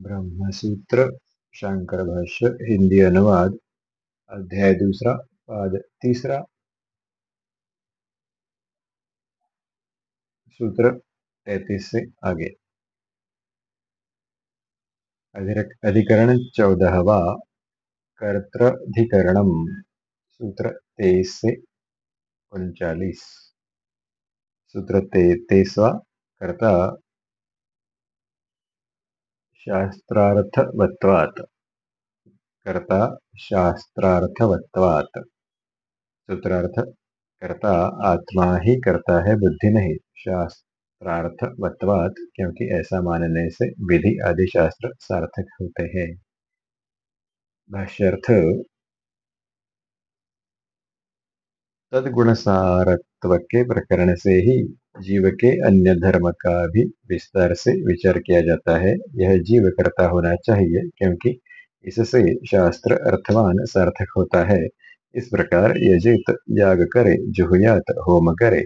ब्रह्मसूत्र शंकर भाष्य हिंदी अनुवाद, अध्याय दूसरा, पाद तीसरा। सूत्र तैतीस से आगे। अधिकरण चौदहवा कर्तधिकरणम सूत्र तेईस से उनचालीस। सूत्र तेईसवा, कर्ता शास्त्रार्थवत्वात्। कर्ता शास्त्रार्थवत्वात्। सूत्रार्थ, कर्ता आत्मा ही करता है, बुद्धि नहीं। शास्त्रार्थवत्वात्, क्योंकि ऐसा मानने से विधि आदि शास्त्र सार्थक होते हैं। भाष्यर्थ, तदगुणसारत्व के प्रकरण से ही जीव के अन्य धर्म का भी विस्तार से विचार किया जाता है। यह जीव करता होना चाहिए, क्योंकि इससे शास्त्र अर्थवान सार्थक होता है। इस प्रकार यजित याग करे, जुहुयात होम करे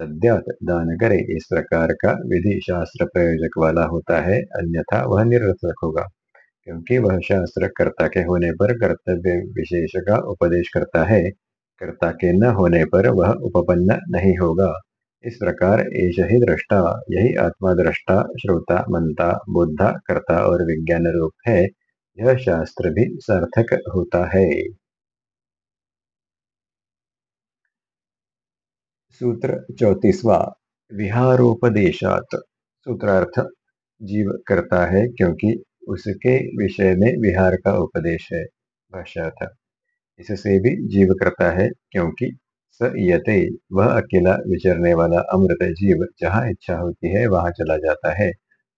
तद्यात दान करे, इस प्रकार का विधि शास्त्र प्रयोजक वाला होता है। अन्यथा वह निरर्थक होगा, क्योंकि वह शास्त्र कर्ता के होने पर कर्तव्य विशेष का उपदेश करता है। कर्ता के न होने पर वह उपपन्न नहीं होगा। इस प्रकार ऐश ही दृष्टा यही आत्मा दृष्टा श्रोता मनता बुद्धा, कर्ता और विज्ञान रूप है। यह शास्त्र भी सार्थक होता है। सूत्र चौतीसवा, विहारोपदेशात। सूत्रार्थ, जीव करता है क्योंकि उसके विषय में विहार का उपदेश है, भाष्यार्थ। इससे भी जीव करता है क्योंकि यते वह अकेला विचरने वाला अमृत जीव जहाँ इच्छा होती है, वहाँ चला जाता है।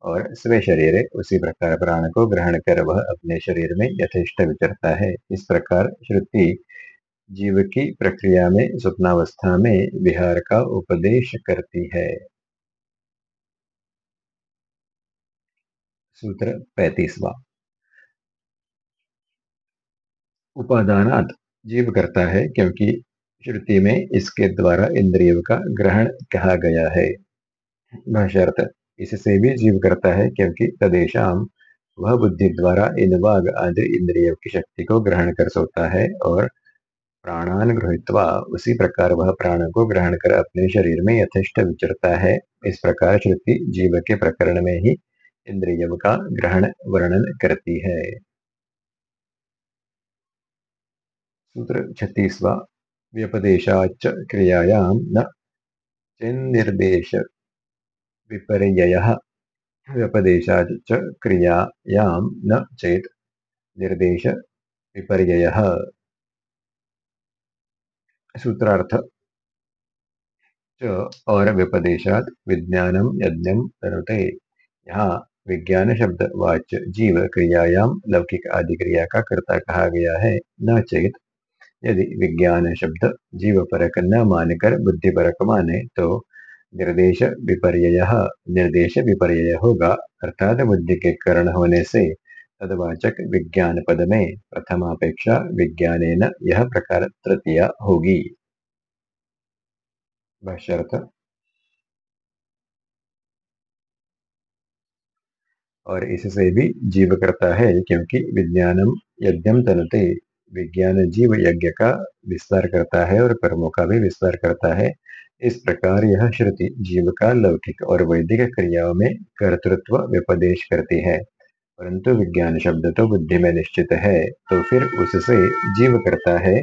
और स्वे शरीर उसी प्रकार प्राण को ग्रहण कर वह अपने शरीर में यथेष्ट विचरता है। इस प्रकार श्रुति जीव की प्रक्रिया में, स्वप्नावस्था में विहार का उपदेश करती है। सूत्र पैतीसवा। उपादानात जीव करता है क्योंकि श्रुति में इसके द्वारा इंद्रियों का ग्रहण कहा गया है। भाषार्थ इससे भी जीव करता है क्योंकि तदेशाम वह बुद्धि द्वारा इन वाग आदि इंद्रियों की शक्ति को ग्रहण कर सोता है और प्राणान गृहित्वा उसी प्रकार वह प्राण को ग्रहण कर अपने शरीर में यथेष्ट विचरता है। इस प्रकार श्रुति जीव के प्रकरण में ही इंद्रियों का ग्रहण वर्णन करती है। सूत्र छत्तीसवा व्यपदेशाच क्रियायाम न चिन्निर्देश विपर्य व्यपदेशाच क्रियायाम न चेत निर्देश विपर्य सूत्रार्थ। च और व्यपदेशात विज्ञानम यज्ञम तरुते यहाँ विज्ञान शब्द वाच्य जीव क्रियायाम लौकिक आदि क्रिया का कर्ता कहा गया है, न चेत यदि विज्ञान शब्द जीव परक न मानकर बुद्धि परक माने तो निर्देश विपर्य निर्देश विपर्य होगा, अर्थात बुद्धि के करण होने से तदवाचक विज्ञान पद में प्रथमापेक्षा विज्ञान यह प्रकार तृतीय होगी। और इससे भी जीव करता है, क्योंकि विज्ञानम यज्ञम तनते विज्ञान जीव यज्ञ का विस्तार करता है और कर्मों का भी विस्तार करता है। इस प्रकार यह श्रुति जीव का लौकिक और वैदिक क्रियाओं में कर्तृत्व व्यपदेश करती है। परंतु विज्ञान शब्द तो बुद्धि में निश्चित है तो फिर उससे जीव करता है।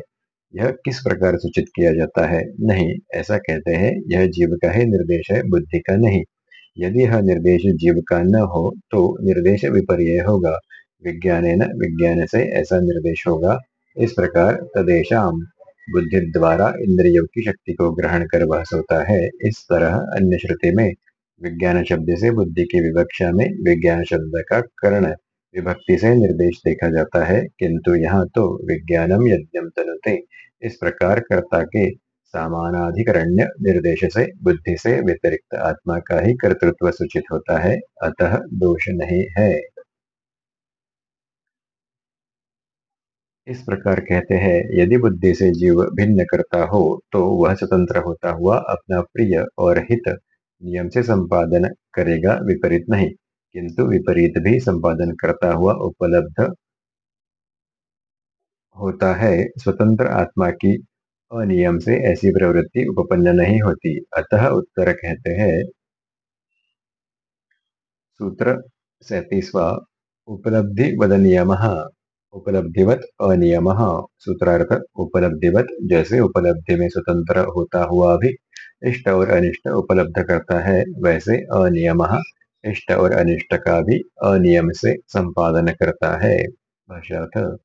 यह किस प्रकार सूचित किया जाता है? नहीं, ऐसा कहते हैं, यह जीव का ही निर्देश है, बुद्धि का नहीं। यदि यह निर्देश जीव का न हो तो निर्देश विपर्य होगा। विज्ञान विज्ञान से ऐसा निर्देश होगा। इस प्रकार तदेशाम बुद्धि द्वारा इंद्रियों की शक्ति को ग्रहण कर वह सोता है। इस तरह अन्य श्रुति में विज्ञान शब्द से बुद्धि की विवक्षा में विज्ञान शब्द का कर्ण विभक्ति से निर्देश देखा जाता है, किंतु यहाँ तो विज्ञानम यज्ञम तनुते। इस प्रकार कर्ता के सामानाधिकरण्य निर्देश से बुद्धि से व्यतिरिक्त आत्मा का ही कर्तृत्व सूचित होता है, अतः दोष नहीं है। इस प्रकार कहते हैं, यदि बुद्धि से जीव भिन्न करता हो तो वह स्वतंत्र होता हुआ अपना प्रिय और हित नियम से संपादन करेगा, विपरीत नहीं। किंतु विपरीत भी संपादन करता हुआ उपलब्ध होता है। स्वतंत्र आत्मा की अनियम से ऐसी प्रवृत्ति उपपन्न नहीं होती। अतः उत्तर कहते हैं, सूत्र सैतीसवा, उपलब्धि वद नियम उपलब्धिवत अनियम। सूत्रार्थ, उपलब्धिवत जैसे उपलब्धि में स्वतंत्र होता हुआ भी इष्ट और अनिष्ट उपलब्ध करता है, वैसे अनियम इष्ट और अनिष्ट का भी अनियम से संपादन करता है। भाष्यार्थ,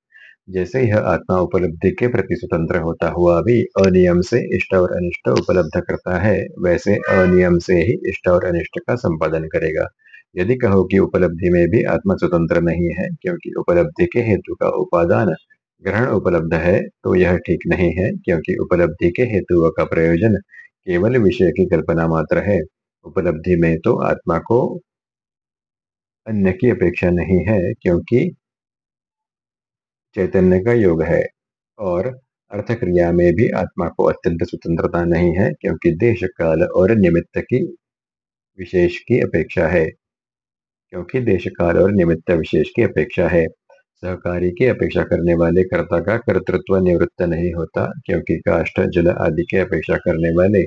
जैसे यह आत्मा उपलब्धि के प्रति स्वतंत्र होता हुआ भी अनियम से इष्ट और अनिष्ट उपलब्ध करता है, वैसे अनियम से ही इष्ट और अनिष्ट का संपादन करेगा। यदि कहो कि उपलब्धि में भी आत्मा स्वतंत्र नहीं है, क्योंकि उपलब्धि के हेतु का उपादान ग्रहण उपलब्ध है तो यह ठीक नहीं है, क्योंकि उपलब्धि के हेतु का प्रयोजन केवल विषय की कल्पना मात्र है। उपलब्धि में तो आत्मा को अन्य की अपेक्षा नहीं है, क्योंकि चैतन्य का योग है, और अर्थ क्रिया में भी आत्मा को अत्यंत स्वतंत्रता नहीं है, क्योंकि देश काल और निमित्त की विशेष की अपेक्षा है। क्योंकि देश काल और निमित्त विशेष की अपेक्षा है। सहकारी की अपेक्षा करने वाले कर्ता का कर्तृत्व निवृत्त नहीं होता, क्योंकि काष्ठ, जल आदि की अपेक्षा करने वाले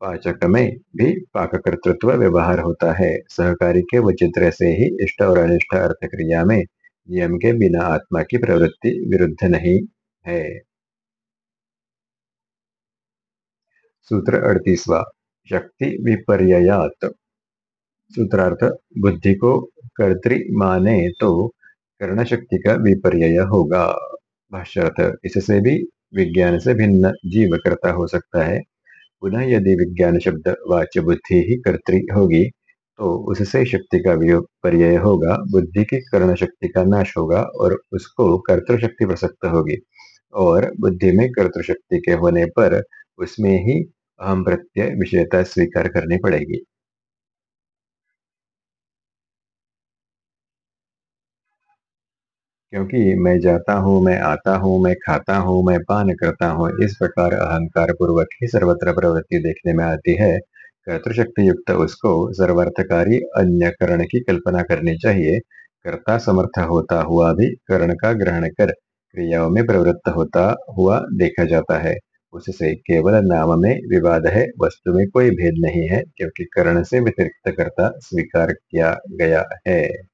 पाचक में भी पाक कर्तृत्व व्यवहार होता है। सहकारी के वचित्र से ही इष्ट और अनिष्ट अर्थ क्रिया में नियम के बिना आत्मा की प्रवृत्ति विरुद्ध नहीं है। सूत्र अड़तीसवा, शक्ति विपर्यात सूत्रार्थ, बुद्धि को कर्तृ माने तो कर्ण शक्ति का विपर्य होगा। भाष्यार्थ, इससे भी विज्ञान से भिन्न जीव करता हो सकता है। पुनः यदि विज्ञान शब्द वाच्य बुद्धि ही कर्तृ होगी तो उससे शक्ति का विपर्य होगा, बुद्धि की कर्ण शक्ति का नाश होगा और उसको कर्तृ शक्ति प्रसक्त होगी। और बुद्धि में कर्तृ शक्ति के होने पर उसमें ही अहम प्रत्यय विषयता स्वीकार करनी पड़ेगी। क्योंकि मैं जाता हूँ, मैं आता हूँ, मैं खाता हूँ, मैं पान करता हूँ, इस प्रकार अहंकार पूर्वक ही सर्वत्र प्रवृत्ति देखने में आती है। कर्तृशक्ति युक्त उसको सर्वार्थकारी अन्य करण की कल्पना करनी चाहिए। कर्ता समर्थ होता हुआ भी कर्ण का ग्रहण कर क्रियाओं में प्रवृत्त होता हुआ देखा जाता है। उससे केवल नाम में विवाद है, वस्तु में कोई भेद नहीं है, क्योंकि कर्ण से व्यतिरिक्त कर्ता स्वीकार किया गया है।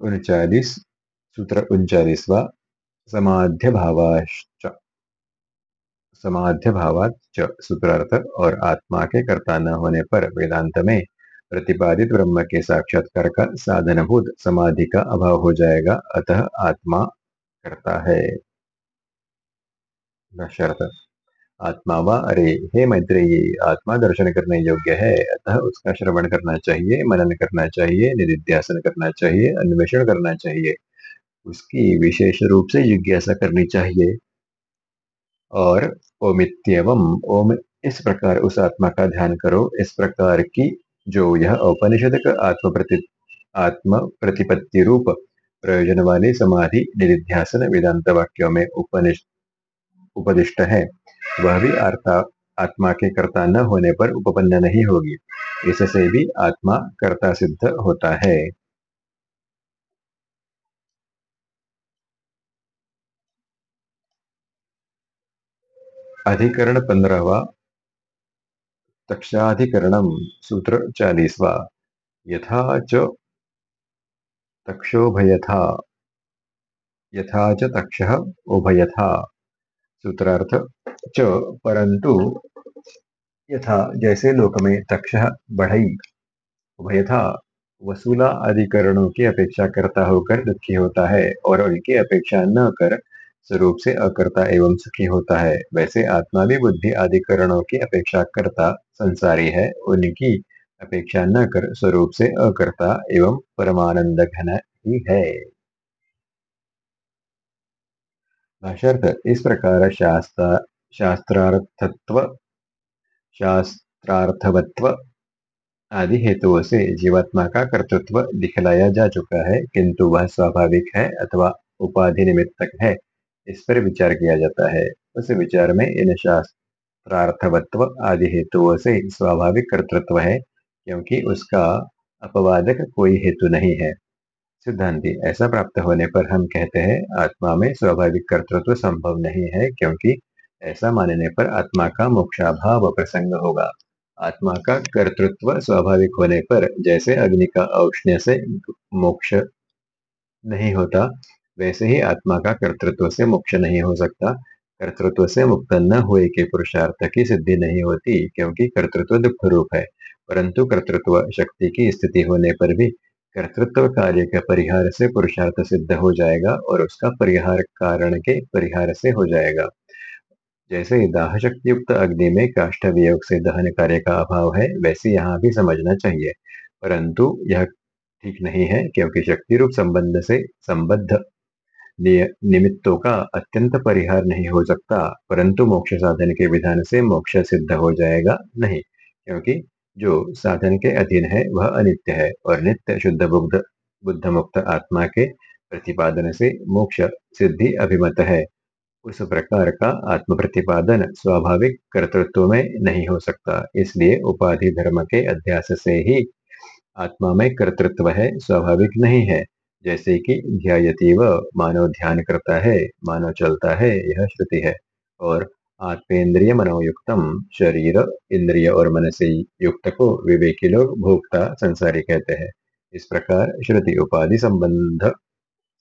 उनचालीस, सूत्र उनचालीसवा समाध्य भावाश्च समाध्य भावाच सूत्रार्थ और आत्मा के कर्ता न होने पर वेदांत में प्रतिपादित ब्रह्म के साक्षात्कार का साधनभूत समाधि का अभाव हो जाएगा, अतः आत्मा करता है। आत्मा व? अरे, हे मैत्रेयी, आत्मा दर्शन करने योग्य है। अतः उसका श्रवण करना चाहिए, मनन करना चाहिए, निधिध्यासन करना चाहिए, अन्वेषण करना चाहिए। उसकी विशेष रूप से जिज्ञासा करनी चाहिए। और ओमित्यवम, ओम, इस प्रकार उस आत्मा का ध्यान करो। इस प्रकार की जो यह औपनिषद आत्म प्रति आत्म प्रतिपत्ति रूप प्रयोजन वाली समाधि, निधिध्यासन वेदांत वाक्यों में उपनिषद उपदिष्ट है। वह भी आत्मा के कर्ता न होने पर उपपन्न नहीं होगी। इससे भी आत्मा कर्ता सिद्ध होता है। अधिकरण पंद्रहवा। तक्षाधिकरण सूत्र चालीसवा। यथा च तक्षोभयथा। यथा च तक्ष उभयथा। सूत्रार्थ। च परंतु यथा जैसे लोक में तक्ष बढ़ई, उभयथा वसूला अधिकरणों की अपेक्षा करता होकर दुखी होता है और उनकी अपेक्षा न कर स्वरूप से अकर्ता एवं सुखी होता है। वैसे आत्मा भी बुद्धि अधिकरणों की अपेक्षा करता संसारी है, उनकी अपेक्षा न कर स्वरूप से अकर्ता एवं परमानंद घन ही है। भाष्यर्थ इस प्रकार शास्त्र, शास्त्रार्थत्व, शास्त्रार्थवत्व आदि हेतुओं से जीवात्मा का कर्तृत्व दिखलाया जा चुका है, किंतु वह स्वाभाविक है अथवा उपाधि निमित्तक है, इस पर विचार किया जाता है। उस विचार में इन शास्त्रार्थवत्व आदि हेतुओं से स्वाभाविक कर्तृत्व है, क्योंकि उसका अपवादक कोई हेतु नहीं है। सिद्धांति, ऐसा प्राप्त होने पर हम कहते हैं, आत्मा में स्वाभाविक कर्तृत्व संभव नहीं है, क्योंकि ऐसा मानने पर आत्मा का मोक्षाभाव प्रसंग होगा। आत्मा का कर्तृत्व स्वाभाविक होने पर जैसे अग्नि का औष्ण्य से मोक्ष नहीं होता, वैसे ही आत्मा का कर्तृत्व से मोक्ष नहीं हो सकता। कर्तृत्व से मुक्त न हुए के पुरुषार्थ की सिद्धि नहीं होती, क्योंकि कर्तृत्व दुख रूप है। परंतु कर्तृत्व शक्ति की स्थिति होने पर भी कर्तृत्व कार्य के परिहार से पुरुषार्थ सिद्ध हो जाएगा और उसका परिहार कारण के परिहार से हो जाएगा। जैसे दाह शक्ति युक्त अग्नि में काष्ठ वियोग से दहन कार्य का अभाव है, वैसे यहाँ भी समझना चाहिए। परंतु यह ठीक नहीं है क्योंकि शक्ति रूप संबंध से संबद्ध निमित्तों का अत्यंत परिहार नहीं हो सकता, परंतु मोक्ष साधन के विधान से मोक्ष सिद्ध हो जाएगा नहीं, क्योंकि जो साधन के अधीन है, वह अनित्य है और नित्य शुद्ध बुद्ध बुद्ध मुक्त आत्मा के प्रतिपादन से मोक्ष सिद्धि अभिमत है। उस प्रकार का आत्म प्रतिपादन स्वाभाविक कर्तृत्व में नहीं हो सकता। इसलिए उपाधि धर्म के अध्यास से ही आत्मा में कर्तृत्व है, स्वाभाविक नहीं है। जैसे कि ध्यायती व मानव ध्यान करता है, मानव चलता है, यह श्रुति है। और आत्मेन्द्रिय मनोयुक्तम शरीर, इंद्रिय और मन से युक्त को विवेकी लोग भोक्ता संसारी कहते हैं। इस प्रकार श्रुति उपाधि संबंध,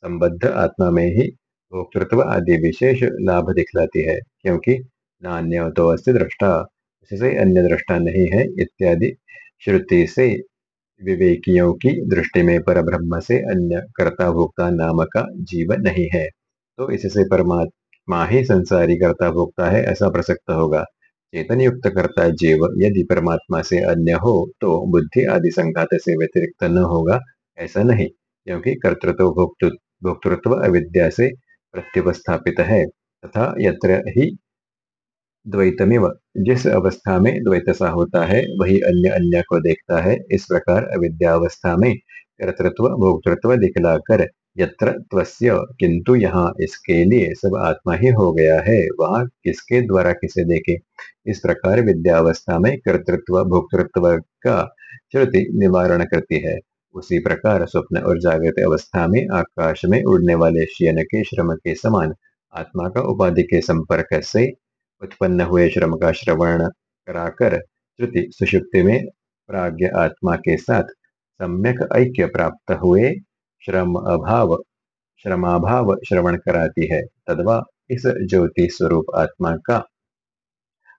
संबद्ध आत्मा में ही भोक्तृत्व आदि विशेष लाभ दिखलाती है, क्योंकि नान्य तो अस्थि दृष्टा, इससे अन्य दृष्टा नहीं है इत्यादि। श्रुति से विवेकियों की दृष्टि में पर ब्रह्म से अन्य कर्ता भोक्ता नाम का जीव नहीं है। तो इससे परमात्मा ही संसारी कर्ता भोक्ता है, ऐसा प्रसक्त होगा। चेतन युक्त कर्ता जीव, यदि परमात्मा से अन्य हो तो बुद्धि आदि संघात से व्यतिरिक्त न होगा, ऐसा नहीं, क्योंकि कर्तृत्व भोक्तृत्व अविद्या से प्रत्युपस्थापित है, तथा यत्र ही द्वैतमिव, जिस अवस्था में द्वैत सा होता है, वही अन्य अन्य को देखता है, इस प्रकार अविद्यावस्था में कर्तृत्व, भोक्तृत्व दिखलाकर यत्र त्वस्य किंतु यहाँ इसके लिए सब आत्मा ही हो गया है, वहाँ किसके द्वारा किसे देखे? इस प्रकार विद्यावस्था में कर्तृत्व, भोक्तृत्व का श्रुति निवारण करती है। उसी प्रकार स्वप्न और जागृत अवस्था में आकाश में उड़ने वाले शियन के श्रम के समान आत्मा का उपाधि के संपर्क से उत्पन्न हुए श्रम का श्रवण कराकर श्रुति सुषुप्ति में प्राग्ञ आत्मा के साथ सम्यक ऐक्य प्राप्त हुए श्रम अभाव श्रमाभाव श्रवण कराती है, तदवा इस ज्योति स्वरूप आत्मा का।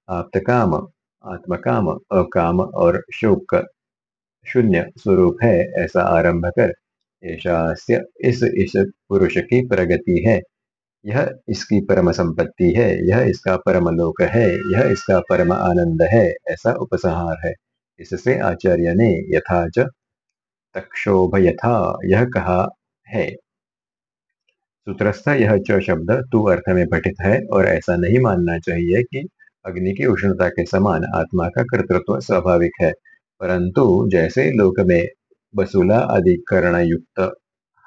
आप्तकाम, आत्मकाम, अकाम और शोक शून्य स्वरूप है, ऐसा आरंभ कर ऐसा इस इस पुरुष की प्रगति है। यह इसकी परम संपत्ति है, यह इसका परम लोक है, यह इसका परम आनंद है, ऐसा उपसंहार है। इससे आचार्य ने यथाच तक्षोभ यथा यह कहा है। सूत्रस्थ यह च शब्द, तू अर्थ में पठित है, और ऐसा नहीं मानना चाहिए कि अग्नि की उष्णता के समान आत्मा का कर्तृत्व स्वाभाविक है। परंतु जैसे लोक में बसूला आदि कर्ण युक्त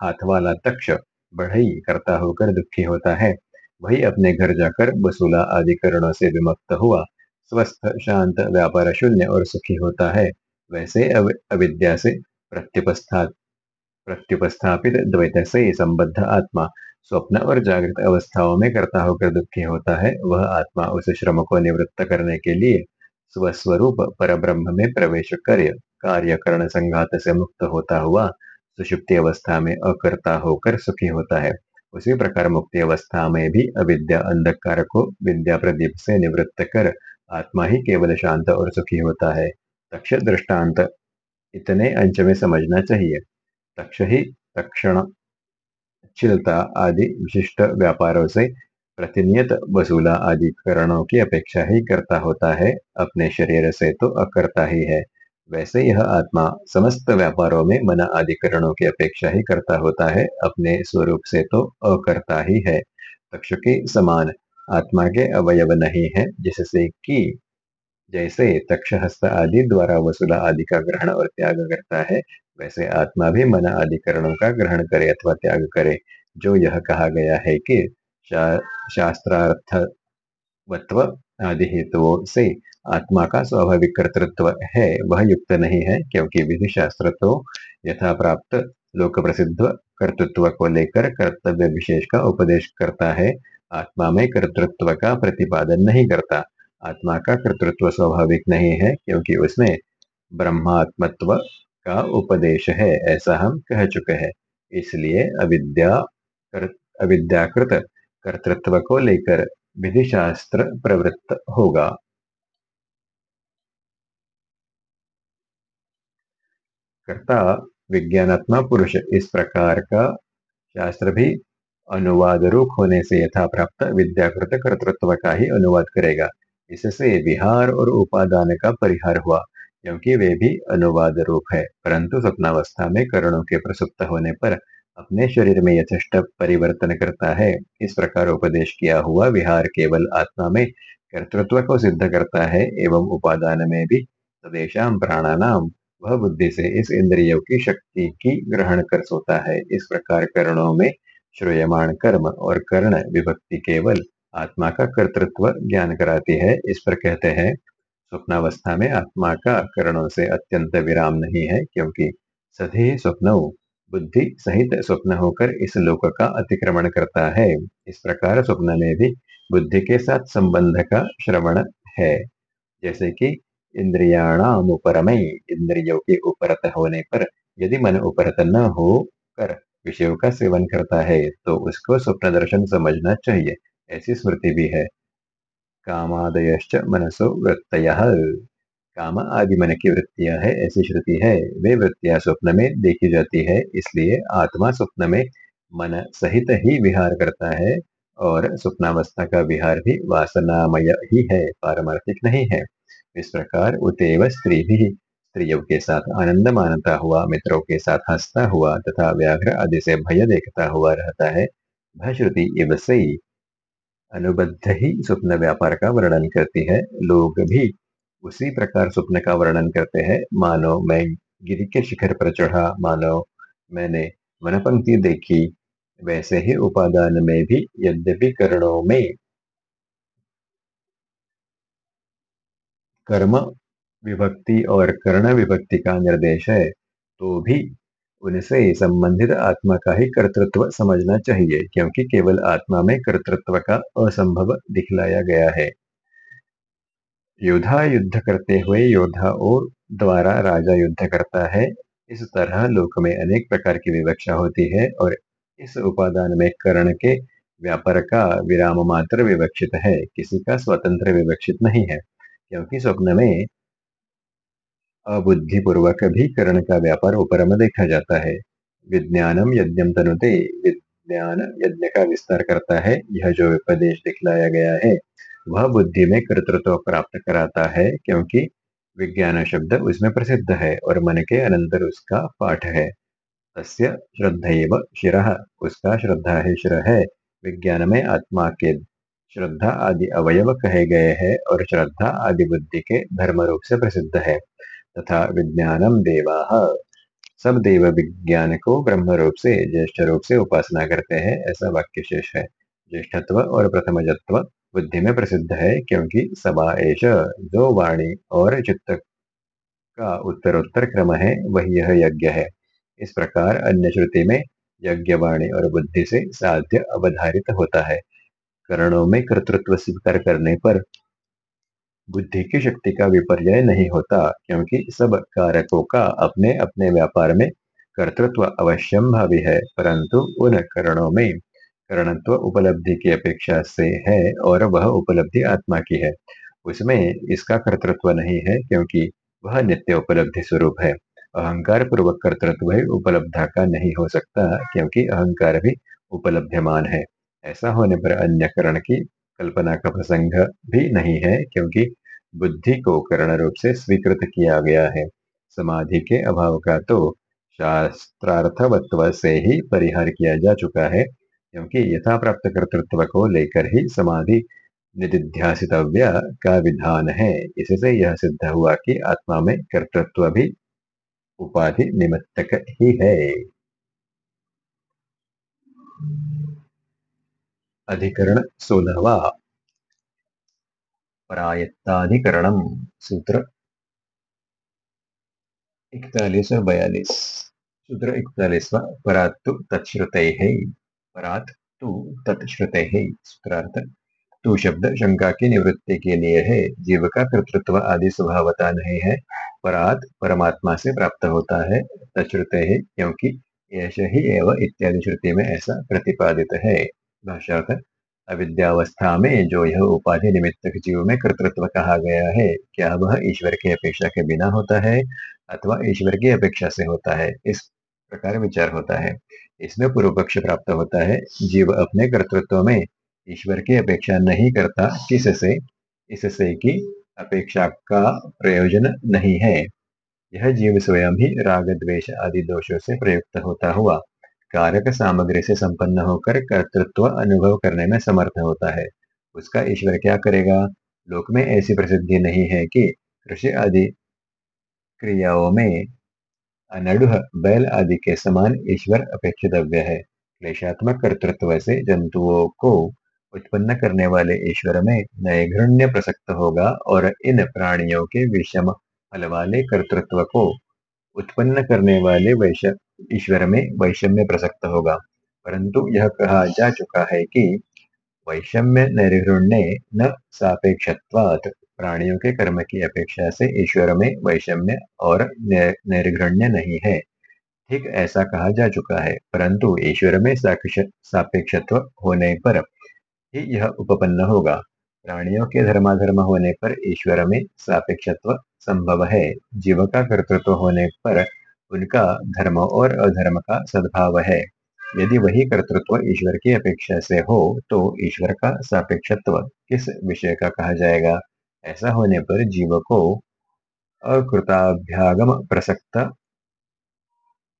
हाथ वाला तक्ष बढ़ई करता होकर दुखी होता है, वही अपने घर जाकर बसूला आदि करणों से विमुक्त हुआ, स्वस्थ, शांत, व्यापार शून्य और सुखी होता है। वैसे अविद्या से प्रत्युपस्था प्रत्युपस्थापित द्वैत से संबद्ध आत्मा। स्वप्न और जागृत अवस्थाओं में करता होकर दुखी होता है, वह आत्मा उस श्रम को निवृत्त करने के लिए स्वस्वरूप पर ब्रह्म में प्रवेश कर। कार्य करण संघात से मुक्त होता हुआ सुषुप्ति अवस्था में अकर्ता होकर सुखी होता है। उसी प्रकार मुक्ति अवस्था में भी अविद्या अंधकार को विद्या प्रदीप से निवृत्त कर आत्मा ही केवल शांत और सुखी होता है। तक्ष दृष्टांत इतने अंश में समझना चाहिए तक्ष ही, तक्षण, चिलता आदि विशिष्ट व्यापारों से प्रतिनियत वसूला आदि करणों की अपेक्षा ही करता होता है, अपने शरीर से तो अकर्ता ही है। वैसे यह आत्मा समस्त व्यापारों में मन आदि करणों की अपेक्षा ही करता होता है, अपने स्वरूप से तो अकर्ता ही है। तक्ष के समान आत्मा के अवयव नहीं है, जिससे कि जैसे तक्ष हस्त आदि द्वारा वसुला आदि का ग्रहण और त्याग करता है वैसे आत्मा भी मन आदि करणों का ग्रहण करे अथवा त्याग करे। जो यह कहा गया है कि शा, शास्त्रार्थवत्व आदि हेतुओं से आत्मा का स्वाभाविक कर्तृत्व है वह युक्त नहीं है क्योंकि विधि शास्त्र तो यथा प्राप्त लोक प्रसिद्ध कर्तृत्व को लेकर कर्तव्य विशेष का उपदेश करता है। आत्मा में कर्तृत्व का प्रतिपादन नहीं करता। आत्मा का कर्तृत्व स्वाभाविक नहीं है क्योंकि उसमें ब्रह्मात्मत्व का उपदेश है ऐसा हम कह चुके हैं। इसलिए अविद्या कर, अविद्याकृत कर्तृत्व को लेकर विधि शास्त्र प्रवृत्त होगा। कर्ता विज्ञानात्मा पुरुष इस प्रकार का शास्त्र भी अनुवाद रूप होने से यथा प्राप्त विद्याकृत कर्तृत्व का ही अनुवाद करेगा। इससे विहार और उपादान का परिहार हुआ, क्योंकि वे भी अनुवाद रूप है। परंतु स्वप्नावस्था में करणों के प्रसुप्त होने पर अपने शरीर में यथेष्ट परिवर्तन करता है। इस प्रकार उपदेश किया हुआ विहार केवल आत्मा में कर्तृत्व को सिद्ध करता है एवं उपादान में भी तदेशाम प्राणानाम वह बुद्धि से इस इंद्रियों की शक्ति की ग्रहण कर सोता है। इस प्रकार करणों में श्रूयमाण कर्म और कर्ण विभक्ति केवल आत्मा का कर्तृत्व ज्ञान कराती है। इस पर कहते हैं स्वप्नावस्था में आत्मा का करणों से अत्यंत विराम नहीं है, क्योंकि सधी स्वप्न, बुद्धि सहित स्वप्न होकर इस लोक का अतिक्रमण करता है। इस प्रकार स्वप्न में भी बुद्धि के साथ संबंध का श्रवण है। जैसे कि इंद्रियाणाम उपरमय इंद्रियों के उपरत होने पर यदि मन उपरत न हो कर विषयों का सेवन करता है तो उसको स्वप्न दर्शन समझना चाहिए। ऐसी स्मृति भी है। कामादयश्च मनसो वृत्तय। काम आदि मन की वृत्तियाँ है, ऐसी श्रुति है। वे वृत्तियाँ स्वप्न में देखी जाती है, इसलिए आत्मा स्वप्न में मन सहित ही विहार करता है और स्वप्नावस्था का विहार भी वासनामय ही है, पारमार्थिक नहीं है। इस प्रकार उतव स्त्री भी स्त्रियों के साथ आनंद मानता हुआ, मित्रों के साथ हंसता हुआ तथा व्याघ्र आदि से भय देखता हुआ रहता है। भश्रुति इव सही। अनुबद्ध ही स्वप्न व्यापार का वर्णन करती है। लोग भी उसी प्रकार स्वप्न का वर्णन करते हैं। मानो मैं गिरी के शिखर पर चढ़ा, मानो मैंने वनपंक्ति देखी, वैसे ही उपादान में भी, यद्यपि करणों में। कर्म विभक्ति और कर्ण विभक्ति का निर्देश है तो भी उनसे संबंधित आत्मा का ही कर्तृत्व समझना चाहिए, क्योंकि केवल आत्मा में कर्तृत्व का असंभव दिखलाया गया है। योद्धा युद्ध करते हुए योद्धा और द्वारा राजा युद्ध करता है। इस तरह लोक में अनेक प्रकार की विवक्षा होती है और इस उपादान में कर्ण के व्यापार का विराम मात्र विवक्षित है। किसी का स्वतंत्र विवक्षित नहीं है, क्योंकि स्वप्न में अबुद्धिपूर्वक भी करण का व्यापार उपरम देखा जाता है। विज्ञानम यज्ञम तनुते। विज्ञान यज्ञ का विस्तार करता है। यह जो उपदेश दिखलाया गया है, वह बुद्धि में कर्तृत्व प्राप्त कराता है, क्योंकि विज्ञान शब्द उसमें प्रसिद्ध है और मन के अनंतर उसका पाठ है। तस्य श्रद्धेव शिर। उसका श्रद्धा है शिर है। विज्ञान में आत्मा के श्रद्धा आदि अवयव कहे गए हैं और श्रद्धा आदि बुद्धि के धर्म रूप से प्रसिद्ध है। तथा विज्ञानम देवा। सब देव विज्ञान को ब्रह्म रूप से, ज्येष्ठ रूप से उपासना करते हैं, ऐसा वाक्य शेष है। ज्येष्ठत्व और प्रथमजत्व बुद्धि में प्रसिद्ध है, क्योंकि सभा एश जो वाणी और चित्त का उत्तरोत्तर क्रम है, वही यह यज्ञ है। इस प्रकार अन्य श्रुति में यज्ञ, वाणी और बुद्धि से साध्य अवधारित होता है। करणों में कर्तृत्व स्वीकार करने पर बुद्धि की शक्ति का विपर्य नहीं होता, क्योंकि सब कारकों का अपने अपने व्यापार में कर्तृत्व अवश्यम भावी है, परंतु उन करणों में करणत्व उपलब्धि की अपेक्षा से है और वह उपलब्धि आत्मा की है। उसमें इसका कर्तृत्व नहीं है, क्योंकि वह नित्य उपलब्धि स्वरूप है। अहंकार पूर्वक कर्तृत्व उपलब्धा का नहीं हो सकता, क्योंकि अहंकार भी उपलब्धमान है। ऐसा होने पर अन्य करण की कल्पना का प्रसंग भी नहीं है, क्योंकि बुद्धि को करण रूप से स्वीकृत किया गया है। समाधि के अभाव का तो शास्त्रार्थवत्व से ही परिहार किया जा चुका है, क्योंकि यथा प्राप्त कर्तृत्व को लेकर ही समाधि निधिध्यासितव्य का विधान है। इससे यह सिद्ध हुआ कि आत्मा में कर्तृत्व भी उपाधि निमित्तक ही है। अधिकरण सोलहवा। परायत्ताधिकरणम सूत्र इकतालीस और बयालीस सूत्र इकतालीसवा परातु तत्श्रुते है परात तु तत्श्रुते है सूत्रार्थ। तू शब्द शंका की निवृत्ति के लिए है, जीव का कर्तृत्व आदि स्वभावता नहीं है। परात परमात्मा से प्राप्त होता है, तत्श्रुते है क्योंकि ऐसे ही एवं इत्यादि श्रुति में ऐसा प्रतिपादित है। भाषार्थ अविद्यावस्था में जो यह उपाधि निमित्त जीव में कर्तृत्व कहा गया है क्या वह ईश्वर की अपेक्षा के बिना होता है अथवा ईश्वर की अपेक्षा से होता है इस प्रकार विचार होता है इसमें पूर्व पक्ष प्राप्त होता है जीव अपने कर्तृत्व में ईश्वर की अपेक्षा नहीं करता किससे इससे की अपेक्षा का प्रयोजन नहीं है यह जीव स्वयं ही राग द्वेष आदि दोषों से प्रयुक्त होता हुआ कारक सामग्री से संपन्न होकर कर्तृत्व अनुभव करने में समर्थ होता है। उसका ईश्वर क्या करेगा? लोक में ऐसी प्रसिद्धि नहीं है कि कृषि आदि क्रियाओं में अनडुह, बैल आदि के समान ईश्वर अपेक्षितव्य है। क्लेशात्मक कर्तृत्व से जंतुओं को उत्पन्न करने वाले ईश्वर में नैघृण्य प्रसक्त होगा और इन प्राणियों के विषम फल वाले कर्तृत्व को उत्पन्न करने वाले वैश ईश्वर में वैषम्य प्रसक्त होगा। परंतु यह कहा जा चुका है कि वैषम्य नैर्घृण्य न सापेक्षत्वात्, प्राणियों के कर्म की अपेक्षा से ईश्वर में वैषम्य और नैर्घृण्य नहीं है। ठीक ऐसा कहा जा चुका है, परंतु ईश्वर में सापेक्षत्व होने पर ही यह उपपन्न होगा। प्राणियों के धर्माधर्म होने पर ईश्वर में सापेक्षत्व संभव है। जीव का कर्तृत्व होने पर उनका धर्म और अधर्म का सद्भाव है। यदि वही कर्तृत्व ईश्वर की अपेक्षा से हो तो ईश्वर का सापेक्षत्व किस विषय का कहा जाएगा? ऐसा होने पर जीव को अकृताभ्यागम प्रसक्त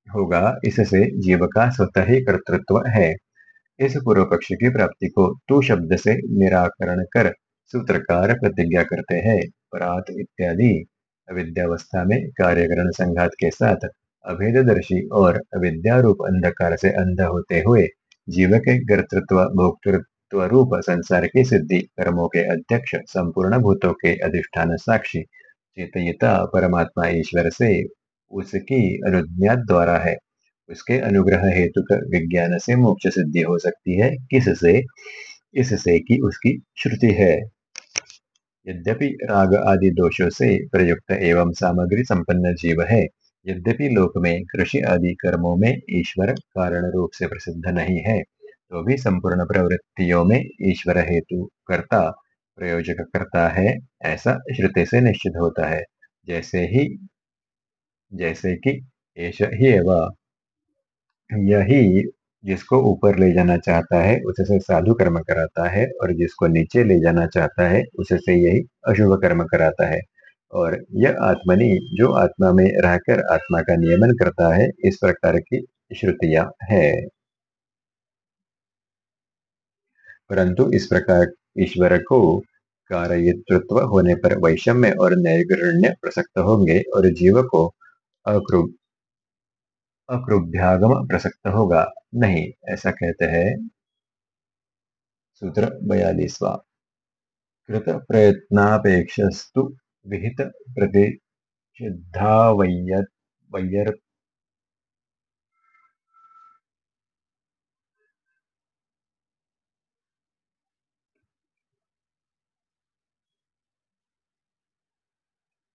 होगा। इससे जीव का स्वतः ही कर्तृत्व है। इस पूर्व पक्ष की प्राप्ति को तू शब्द से निराकरण कर, सूत्रकार प्रतिज्ञा करते हैं। परात इत्यादि अविद्यावस्था में कार्यकरण संघात के साथ अभेदर्शी और अविद्यारूप अंधकार से अंध होते हुए जीव के कर्तृत्व भोक्तृत्व रूप संसार की सिद्धि, कर्मों के अध्यक्ष, संपूर्ण भूतों के अधिष्ठान साक्षी, चेतयता, परमात्मा ईश्वर से उसकी अनुज्ञा द्वारा है। उसके अनुग्रह हेतु विज्ञान से मोक्ष सिद्धि हो सकती है। किससे? इससे कि उसकी श्रुति है। यद्यपि राग आदि दोषों से प्रयुक्त एवं सामग्री संपन्न जीव है यद्यपि लोक में कृषि आदि कर्मों में ईश्वर कारण रूप से प्रसिद्ध नहीं है तो भी संपूर्ण प्रवृत्तियों में ईश्वर हेतु करता प्रयोजक करता है, ऐसा श्रुति से निश्चित होता है। जैसे ही, जैसे कि ही यही जिसको ऊपर ले जाना चाहता है, उससे साधु कर्म कराता है और जिसको नीचे ले जाना चाहता है, उससे यही अशुभ कर्म कराता है। और यह आत्मनि, जो आत्मा में रहकर आत्मा का नियमन करता है, इस प्रकार की श्रुतियाँ है। परंतु इस प्रकार ईश्वर को कार्यतृत्व होने पर वैषम्य और नैगृण्य प्रसक्त होंगे और जीव को अक्रूप अक्रुभ्यागम प्रसक्त होगा। नहीं, ऐसा कहते हैं सूत्र बयालीसवा। कृत प्रयत्नापेक्षस्तु विहित प्रतिषिद्धा वैयर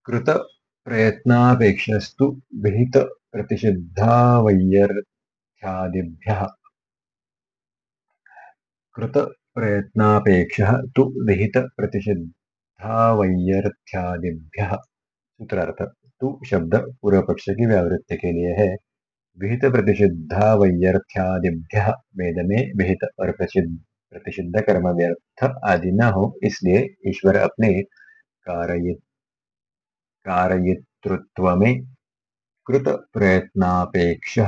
कृत प्रयत्नापेक्षस्तु विहित प्रतिषिद्धावैयर्थ्यादिभ्यः कृत प्रयत्नापेक्षः तु विहित प्रतिषिद्धावैयर्थ्यादिभ्यः सूत्रार्थ, तू शब्द पूर्व पक्ष की व्यावृत्ति के लिए है विहित प्रतिषिद्धावैयर्थ्यादिभ्य वेद में विहित और प्रसिद्ध प्रतिषिद्ध कर्म व्यर्थ आदि न हो इसलिए ईश्वर अपने कार्य कारयितृत्व में कृत प्रयत्नापेक्ष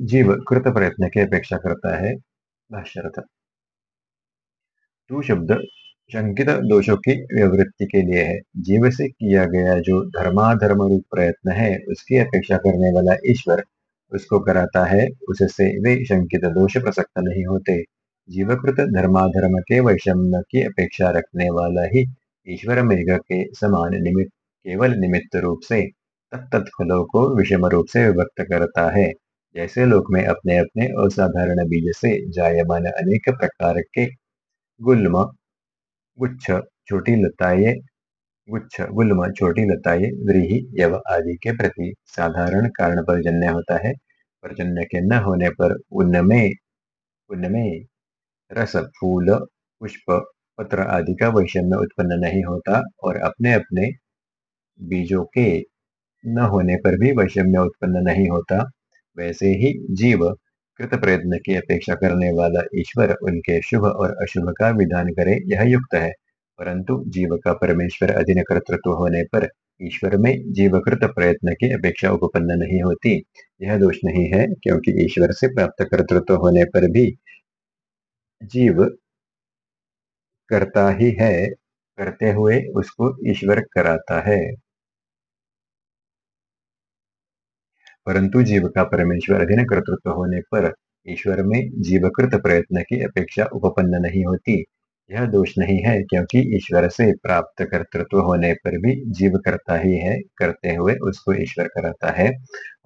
जीव कृत प्रयत्न की अपेक्षा करता है। भाष्यर्थ। तू शब्द शंकित दोषों की विवृत्ति के लिए है। जीव से किया गया जो धर्माधर्म रूप प्रयत्न है, उसकी अपेक्षा करने वाला ईश्वर उसको कराता है, उससे वे शंकित दोष प्रसक्त नहीं होते। जीवकृत धर्माधर्म के वैषम्य की अपेक्षा रखने वाला ही ईश्वर मेघ के समान निमित्त केवल निमित्त रूप से तत्त फलों को विषम रूप से विभक्त करता है। जैसे लोक में अपने अपने असाधारण बीज से जायमान अनेक प्रकार के गुल्म गुच्छ छोटी लताएँ गुच्छ गुल्म छोटी लताएँ व्रीहि यव आदि के प्रति साधारण कारण पर्जन्य होता है। पर्जन्य के न होने पर उनमें उनमें रस, फूल, पुष्प, पत्र आदि का वैषम्य उत्पन्न नहीं होता और अपने अपने बीजों के न होने पर भी वैषम्य उत्पन्न नहीं होता। वैसे ही जीव कृत प्रयत्न की अपेक्षा करने वाला ईश्वर उनके शुभ और अशुभ का विधान करे, यह युक्त है। परंतु जीव का परमेश्वर अधीन कर्तृत्व होने पर ईश्वर में जीवकृत प्रयत्न की अपेक्षा उपपन्न नहीं होती। यह दोष नहीं है, क्योंकि ईश्वर से प्राप्त कर्तृत्व होने पर भी जीव करता ही है, करते हुए उसको ईश्वर कराता है। परंतु जीव का परमेश्वर अधीन कर्तृत्व होने पर ईश्वर में जीवकृत प्रयत्न की अपेक्षा उपपन्न नहीं होती। यह दोष नहीं है क्योंकि ईश्वर से प्राप्त कर्तृत्व होने पर भी जीव करता ही है, करते हुए उसको ईश्वर कराता है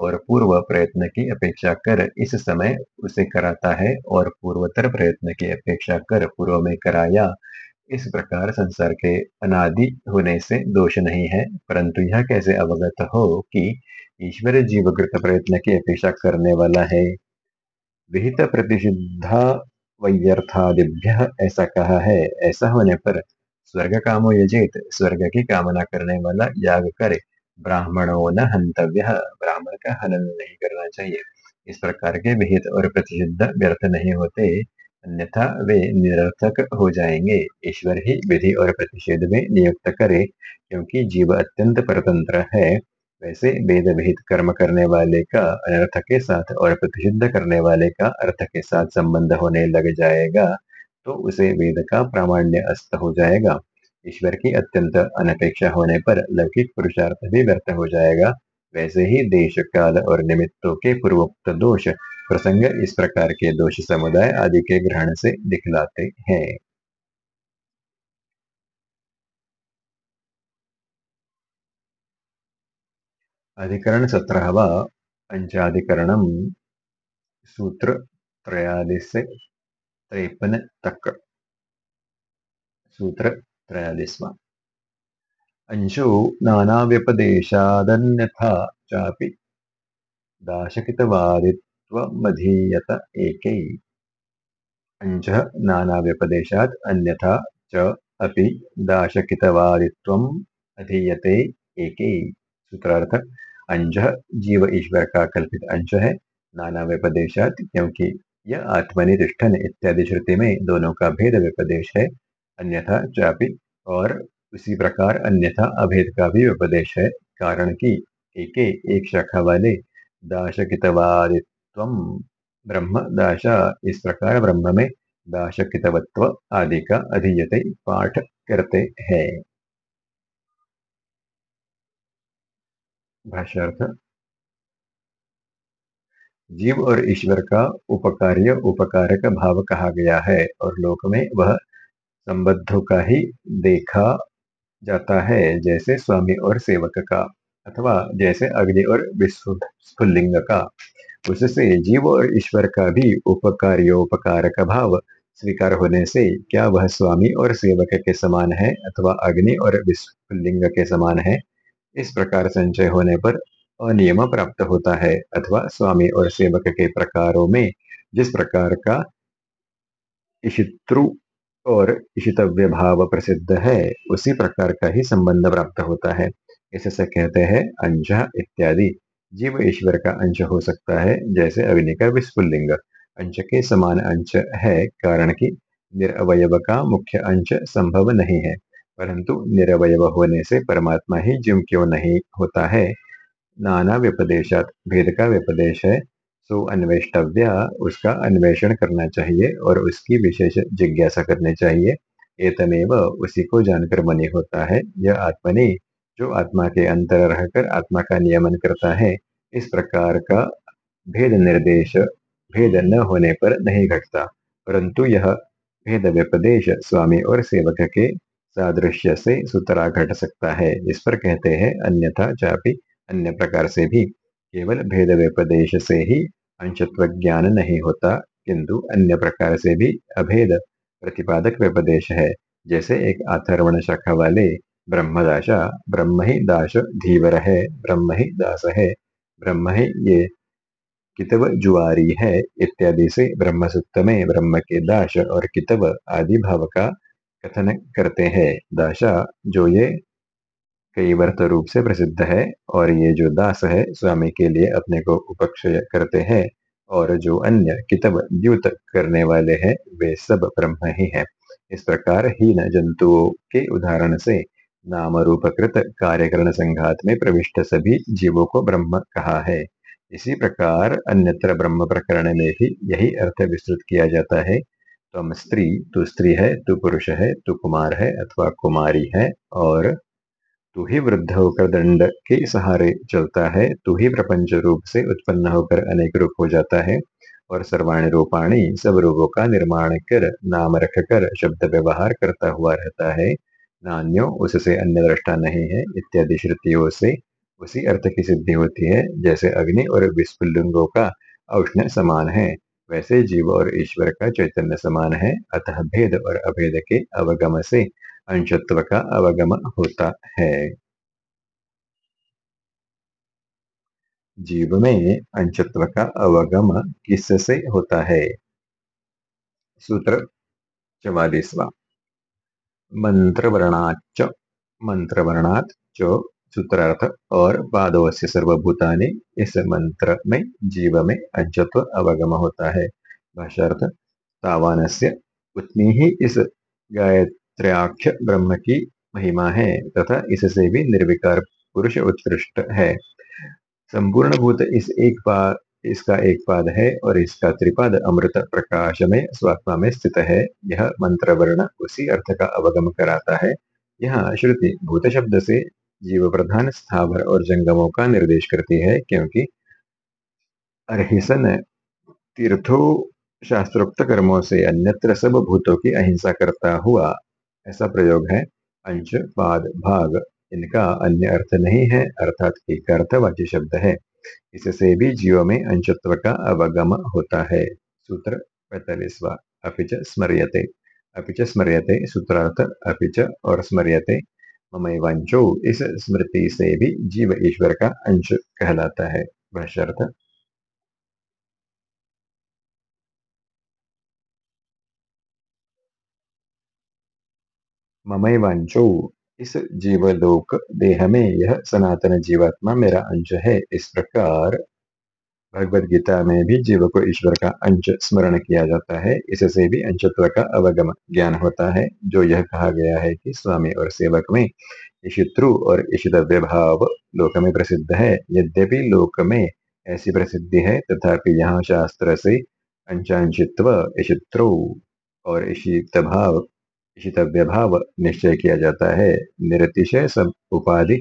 और पूर्व प्रयत्न की अपेक्षा कर इस समय उसे कराता है और पूर्वतर प्रयत्न की अपेक्षा कर पूर्व में कराया। इस प्रकार संसार के अनादि होने से दोष नहीं है, परंतु यह कैसे अवगत हो कि ईश्वर जीवकृत प्रयत्न की अपेक्षा करने वाला है? विहित प्रतिषिद्धा वैयर्थादिभ्य ऐसा कहा है। ऐसा होने पर स्वर्ग कामो यजेत, स्वर्ग की कामना करने वाला याग करे। ब्राह्मणों न हंतव्य, ब्राह्मण का हनन नहीं करना चाहिए। इस प्रकार के विहित और प्रतिषिद्ध व्यर्थ नहीं होते। अन्यथा वे निरर्थक हो जाएँगे। ईश्वर ही विधि और प्रतिषेध में नियुक्त करे, क्योंकि जीव अत्यंत परतंत्र है। वैसे वेद विहित कर्म करने वाले का अनर्थ के साथ और प्रतिषिद्ध करने वाले का अर्थ के साथ संबंध होने लग जाएगा तो उसे वेद का प्रामाण्य अस्त हो जाएगा। ईश्वर की अत्यंत अनपेक्षा होने पर लौकिक पुरुषार्थ भी व्यर्थ हो जाएगा। वैसे ही देश काल और निमित्तों के पूर्वोक्त दोष प्रसंग इस प्रकार के दोष समुदाय आदि के ग्रहण से दिखलाते हैं। अधिकरण सत्रहवा पंचाधिकरणम सूत्र त्रयालीस से त्रेपन तक। सूत्र त्रयालीसवा अंशो नानाव्यपदेशादन्यथा चापि। दाशकितवादित्वमधीयत एकै। अंशः नानाव्यपदेशात् अन्यथा च अपि अधीयते एकै। सूत्रार्थ जीव ईश्वर का कल्पित अंश है। नाना व्यपदेशात क्योंकि यह आत्मनिष्ठन इत्यादि श्रुति में दोनों का भेद व्यपदेश है। अन्यथा चापी और उसी प्रकार अन्यथा अभेद का भी उपदेश है। कारण कि एक एक शाखा वाले दाशकितवादित्व ब्रह्म दाशा, इस प्रकार ब्रह्म में दाशकितवत्व आदि का अधीयते पाठ करते हैं। भाष्यार्थ। जीव और ईश्वर का उपकार्य उपकारक भाव कहा गया है और लोक में वह संबद्धों का ही देखा जाता है, जैसे स्वामी और सेवक का, अथवा जैसे अग्नि और स्फुल्लिंग का। उससे जीव और ईश्वर का भी उपकार्योपकारक भाव स्वीकार होने से क्या वह स्वामी और सेवक के समान है अथवा अग्नि और विस्फुल्लिंग के समान है? इस प्रकार संचय होने पर अनियम प्राप्त होता है अथवा स्वामी और सेवक के प्रकारों में जिस प्रकार का इशित्रु और इशितव्य भाव प्रसिद्ध है, उसी प्रकार का ही संबंध प्राप्त होता है। इससे कहते हैं अंश इत्यादि। जीव ईश्वर का अंश हो सकता है, जैसे अग्नि का विस्फुल्लिंग अंश के समान अंश है, कारण कि निरवय का मुख्य अंश संभव नहीं है। परंतु निरवय होने से परमात्मा ही जीव क्यों नहीं होता है? नाना व्यपदेशात भेद का व्यपदेश है। सो अन्वेष्टव्य, उसका अन्वेषण करना चाहिए और उसकी विशेष जिज्ञासा करनी चाहिए। एतमेव उसी को जानकर मनी होता है, यह आत्मनि जो आत्मा के अंतर रहकर आत्मा का नियमन करता है, इस प्रकार का भेद निर्देश, भेद न होने पर नहीं घटता। परंतु यह भेद व्यपदेश स्वामी और सेवक के सादृश्य से सुतरा घट सकता है। इस पर कहते हैं, अन्यथा चापी अन्य प्रकार से भी केवल भेद व्यपदेश से ही अंशत्व ज्ञान नहीं होता, किंतु अन्य प्रकार से भी अभेद प्रतिपादक व्यपदेश है। जैसे एक अथर्वण शाखा वाले ब्रह्मदाशा ब्रह्म ही दास धीवर है ब्रह्म ही दास है ब्रह्म ही ये कितव जुआरी है इत्यादि से ब्रह्म सूक्त में ब्रह्म के दास और कितव आदि भाव का कथन करते हैं। दाशा जो ये कई वर्त रूप से प्रसिद्ध है और ये जो दास है स्वामी के लिए अपने को उपक्षय करते हैं और जो अन्य कितब द्युत करने वाले हैं, वे सब ब्रह्म ही हैं। इस प्रकार हीन जंतुओं के उदाहरण से नाम रूपकृत कार्यकरण संघात में प्रविष्ट सभी जीवों को ब्रह्म कहा है। इसी प्रकार अन्यत्र ब्रह्म प्रकरण में भी यही अर्थ विस्तृत किया जाता है। तुम स्त्री, तू स्त्री है, तू पुरुष है, तू कुमार है अथवा कुमारी है और तू ही वृद्ध होकर दंड के सहारे चलता है, तू ही प्रपंच रूप से उत्पन्न होकर अनेक रूप हो जाता है और सर्वाणी रूपाणी सब रूपों का निर्माण कर, नाम रख कर शब्द व्यवहार करता हुआ रहता है। नान्यो, उससे अन्य दृष्टा नहीं है, इत्यादि श्रुतियों से उसी अर्थ की सिद्धि होती है, जैसे अग्नि और विस्फुलिंगों का औष्ण समान है, वैसे जीव और ईश्वर का चैतन्य समान है, अतः भेद और अभेद के अवगम से अंशत्व का अवगम होता है। जीव में अंशत्व का अवगम किससे होता है? सूत्र चवालीसवा। मंत्र वर्णाच मंत्र वर्णात सूत्रार्थ और पादोस्य सर्वभूतानि, इस मंत्र में जीव में अंशत्व अवगम होता है। भाषार्थ तावान से उतनी ही इस गायत्र्याख्य ब्रह्म की महिमा है तथा इससे भी निर्विकार पुरुष उत्कृष्ट है। संपूर्ण भूत इस एक पाद इसका एक पाद है और इसका त्रिपाद अमृत प्रकाश में स्वात्मा में स्थित है। यह मंत्र वर्ण उसी अर्थ का अवगम कराता है। यहाँ श्रुति भूत शब्द से जीव प्रधान स्थावर और जंगमों का निर्देश करती है क्योंकि अर्सन तीर्थो शास्त्रोक्त कर्मों से अन्यत्र सब भूतों की अहिंसा करता हुआ ऐसा प्रयोग है। अंश, पाद, भाग इनका अन्य अर्थ नहीं है, अर्थात एक अर्थवाची शब्द है। इससे भी जीव में अंशत्व का अवगम होता है। सूत्र पैतालीसवा। अपिच स्मर्यते। अपिच स्मर्यते सूत्रार्थ अपिच और स्मर्यते ममैवांचो। इस स्मृति से भी जीव ईश्वर का अंश कहलाता है। भाष्यर्थ। ममैवांचो। इस जीवलोक देह में यह सनातन जीवात्मा मेरा अंश है। इस प्रकार भगवत गीता में भी जीव को ईश्वर का अंश स्मरण किया जाता है। इससे भी अंशत्व का अवगम ज्ञान होता है। जो यह कहा गया है कि स्वामी और सेवक में ईशित्रु और ईशितव्य भाव लोक में प्रसिद्ध है। यद्यपि लोक में ऐसी प्रसिद्धि है, तथापि यहाँ शास्त्र से अंशांशित्व ईशित्रु और ईशित भाव ईशितव्य भाव निश्चय किया जाता है। निरतिशय उपाधि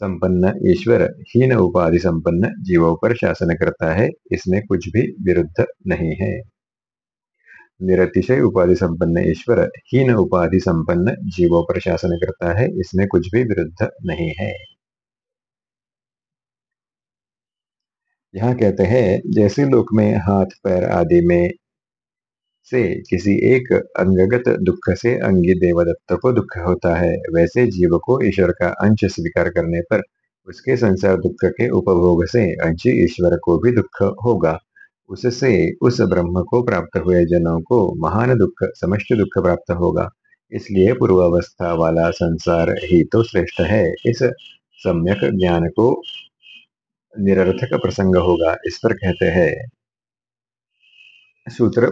संपन्न ईश्वर, हीन उपाधि संपन्न जीवों पर शासन करता है। इसमें कुछ भी विरुद्ध नहीं है। निरतिशय उपाधि संपन्न ईश्वर, हीन उपाधि संपन्न जीवों पर शासन करता है। इसमें कुछ भी विरुद्ध नहीं है। यहाँ कहते हैं, जैसे लोक में हाथ, पैर आदि में से किसी एक अंगगत दुख से अंगी देवदत्त को दुख होता है, वैसे जीव को ईश्वर का अंश स्वीकार करने पर उसके संसार दुख के उपभोग से अंश ईश्वर को भी दुख होगा। उससे उस ब्रह्म को प्राप्त हुए जनों को महान दुख समष्ट दुख प्राप्त होगा। इसलिए पूर्वावस्था वाला संसार ही तो श्रेष्ठ है। इस सम्यक ज्ञान को निरर्थक प्रसंग होगा, इस पर कहते हैं। सूत्र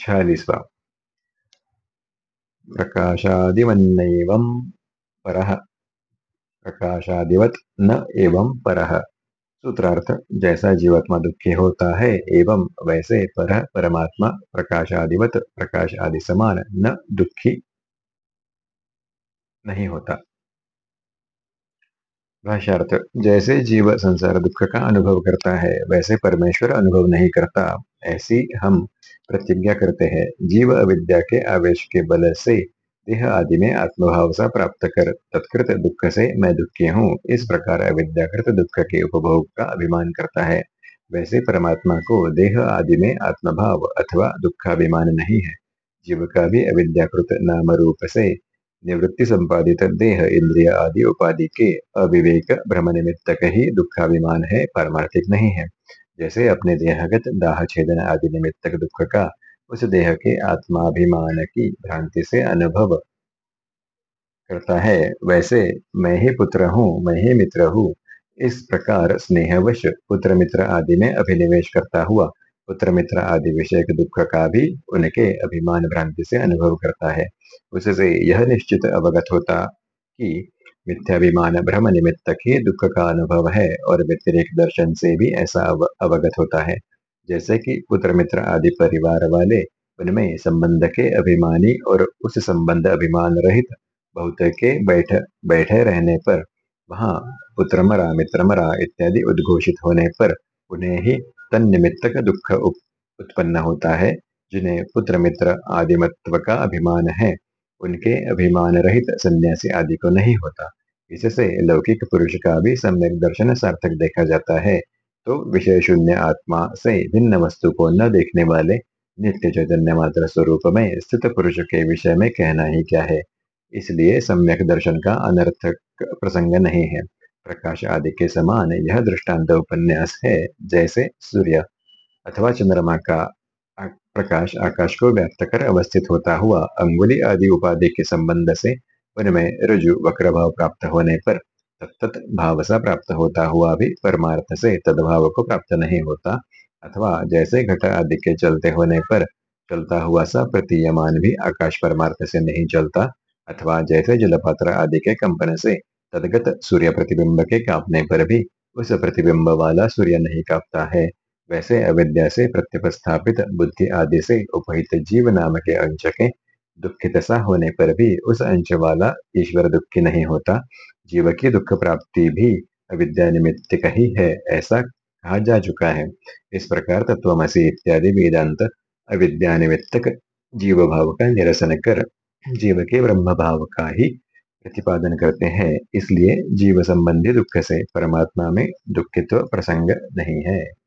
छियालीसवा प्रकाशादिवन्नैवं परः। प्रकाशादिवत न एवं परः। सूत्रार्थ, जैसा जीवात्मा दुखी होता है, एवं वैसे पर, परमात्मा प्रकाशादिवत प्रकाश आदि समान न दुखी नहीं होता। भाष्यार्थ, जैसे जीव संसार दुख का अनुभव करता है, वैसे परमेश्वर अनुभव नहीं करता। ऐसी हम प्रतिज्ञा करते हैं। जीव अविद्या के आवेश के बल से देह आदि में आत्मभाव सा प्राप्त कर तत्कृत दुख से मैं दुखी हूँ। इस प्रकार अविद्याकृत दुख के उपभोग का अभिमान करता है। वैसे परमात्मा को देह आदि में आत्मभाव अथवा दुखाभिमान नहीं है। जीव का भी अविद्याकृत नाम रूप से निवृत्ति संपादित देह, इंद्रिय आदि उपाधि के अविवेक भ्रम निमित्तक ही दुखाभिमान है, पारमार्थिक नहीं है। जैसे अपने देहगत दाह छेदन आदि निमित्तक दुख का, उस देह के आत्माभिमान की भ्रांति से अनुभव करता है। वैसे मैं ही पुत्र हूँ, मैं ही मित्र हूँ। इस प्रकार स्नेहवश पुत्र मित्र आदि में अभिनिवेश करता हुआ पुत्र मित्र आदि विषय के दुख का भी उनके अभिमान भ्रांति से अनुभव करता है। उससे यह निश्चित अवगत होता कि मिथ्याभिमान भ्रम निमित्तक ही दुख का अनुभव है और व्यतिरिक दर्शन से भी ऐसा अव, अवगत होता है। जैसे कि पुत्र मित्र आदि परिवार वाले उनमें संबंध के अभिमानी और उस संबंध अभिमान रहित बहुत के बैठ बैठे रहने पर वहाँ पुत्र मरा मित्र मरा इत्यादि उद्घोषित होने पर उन्हें ही तन निमित्तक दुख उत्पन्न होता है जिन्हें पुत्र मित्र आदिमत्व का अभिमान है। उनके अभिमान रहित सन्यासी आदि को नहीं होता। इससे लौकिक पुरुष का भी सम्यक दर्शन सार्थक देखा जाता है। तो विषय शून्य आत्मा से भिन्न वस्तु को न देखने वाले नित्य चैतन्य मात्र स्वरूप में स्थित पुरुष के विषय में कहना ही क्या है? इसलिए सम्यक दर्शन का अनर्थक प्रसंग नहीं है। प्रकाश आदि के समान यह दृष्टांत उपन्यास है, जैसे सूर्य अथवा चंद्रमा का प्रकाश आकाश को व्याप्त कर अवस्थित होता हुआ अंगुली आदि उपाधि के संबंध से उनमें रुजु वक्र भाव प्राप्त होने पर तत्त भाव सा प्राप्त होता हुआ भी परमार्थ से तदभाव को प्राप्त नहीं होता अथवा जैसे घट आदि के चलते होने पर चलता हुआ सा प्रतीयमान भी आकाश परमार्थ से नहीं चलता अथवा जैसे जलपात्र आदि के कंपन से तदगत सूर्य प्रतिबिंब के कांपने पर भी उस प्रतिबिंब वाला सूर्य नहीं कांपता है। वैसे अविद्या से प्रत्यपस्थापित बुद्धि आदि से उपहित जीव नाम के अंश के दुखित सा होने पर भी उस अंश वाला ईश्वर दुखी नहीं होता। जीव की दुख प्राप्ति भी अविद्या निमित्त ही है, ऐसा कहा जा चुका है। इस प्रकार तत्वमसी इत्यादि वेदांत अविद्या निमित्तक जीव भाव का निरसन कर जीव के ब्रह्म भाव का ही प्रतिपादन करते हैं। इसलिए जीव संबंधी दुख से परमात्मा में दुखित्व प्रसंग नहीं है।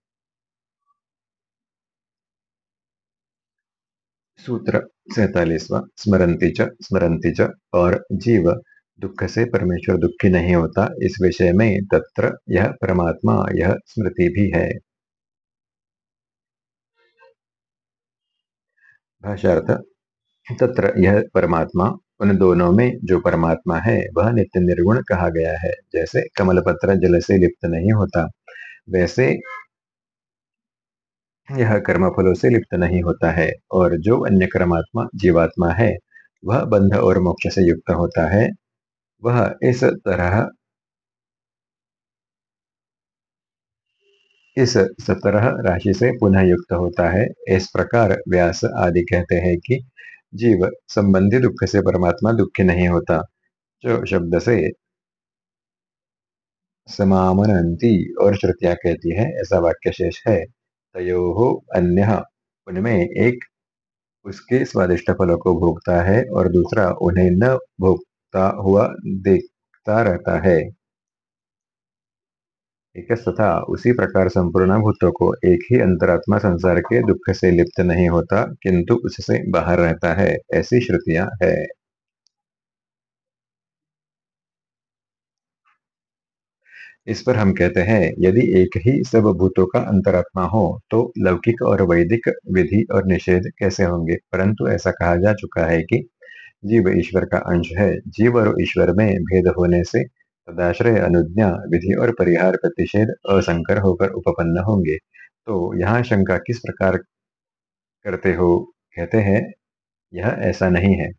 सूत्र सैतालीसवा स्मरंती च स्मरंती च, और जीव, दुख से परमेश्वर दुखी नहीं होता, इस विषय में तत्र यह परमात्मा, यह स्मृति भी है। भाषार्थ तत्र यह परमात्मा, उन दोनों में जो परमात्मा है, वह नित्य निर्गुण कहा गया है, जैसे कमल पत्र जल से लिप्त नहीं होता, वैसे यह कर्म फलों से लिप्त नहीं होता है, और जो अन्य कर्मात्मा जीवात्मा है, वह बंध और मोक्ष से युक्त होता है। वह इस तरह इस सतरह राशि से पुनः युक्त होता है। इस प्रकार व्यास आदि कहते हैं कि जीव संबंधी दुख से परमात्मा दुखी नहीं होता। जो शब्द से समामनंती और श्रुतियाँ कहती है, ऐसा वाक्य शेष है। तयो अन्य। उनमें एक उसके स्वादिष्ट फलों को भोगता है और दूसरा उन्हें न भोगता हुआ देखता रहता है। एक तथा उसी प्रकार संपूर्ण भूतों को एक ही अंतरात्मा संसार के दुख से लिप्त नहीं होता, किंतु उससे बाहर रहता है, ऐसी श्रुतियाँ है। इस पर हम कहते हैं, यदि एक ही सब भूतों का अंतरात्मा हो तो लौकिक और वैदिक विधि और निषेध कैसे होंगे? परंतु ऐसा कहा जा चुका है कि जीव ईश्वर का अंश है। जीव और ईश्वर में भेद होने से तदाश्रय, अनुज्ञा, विधि और परिहार प्रतिषेध असंकर होकर उपपन्न होंगे। तो यहाँ शंका किस प्रकार करते हो? कहते हैं, यह ऐसा नहीं है,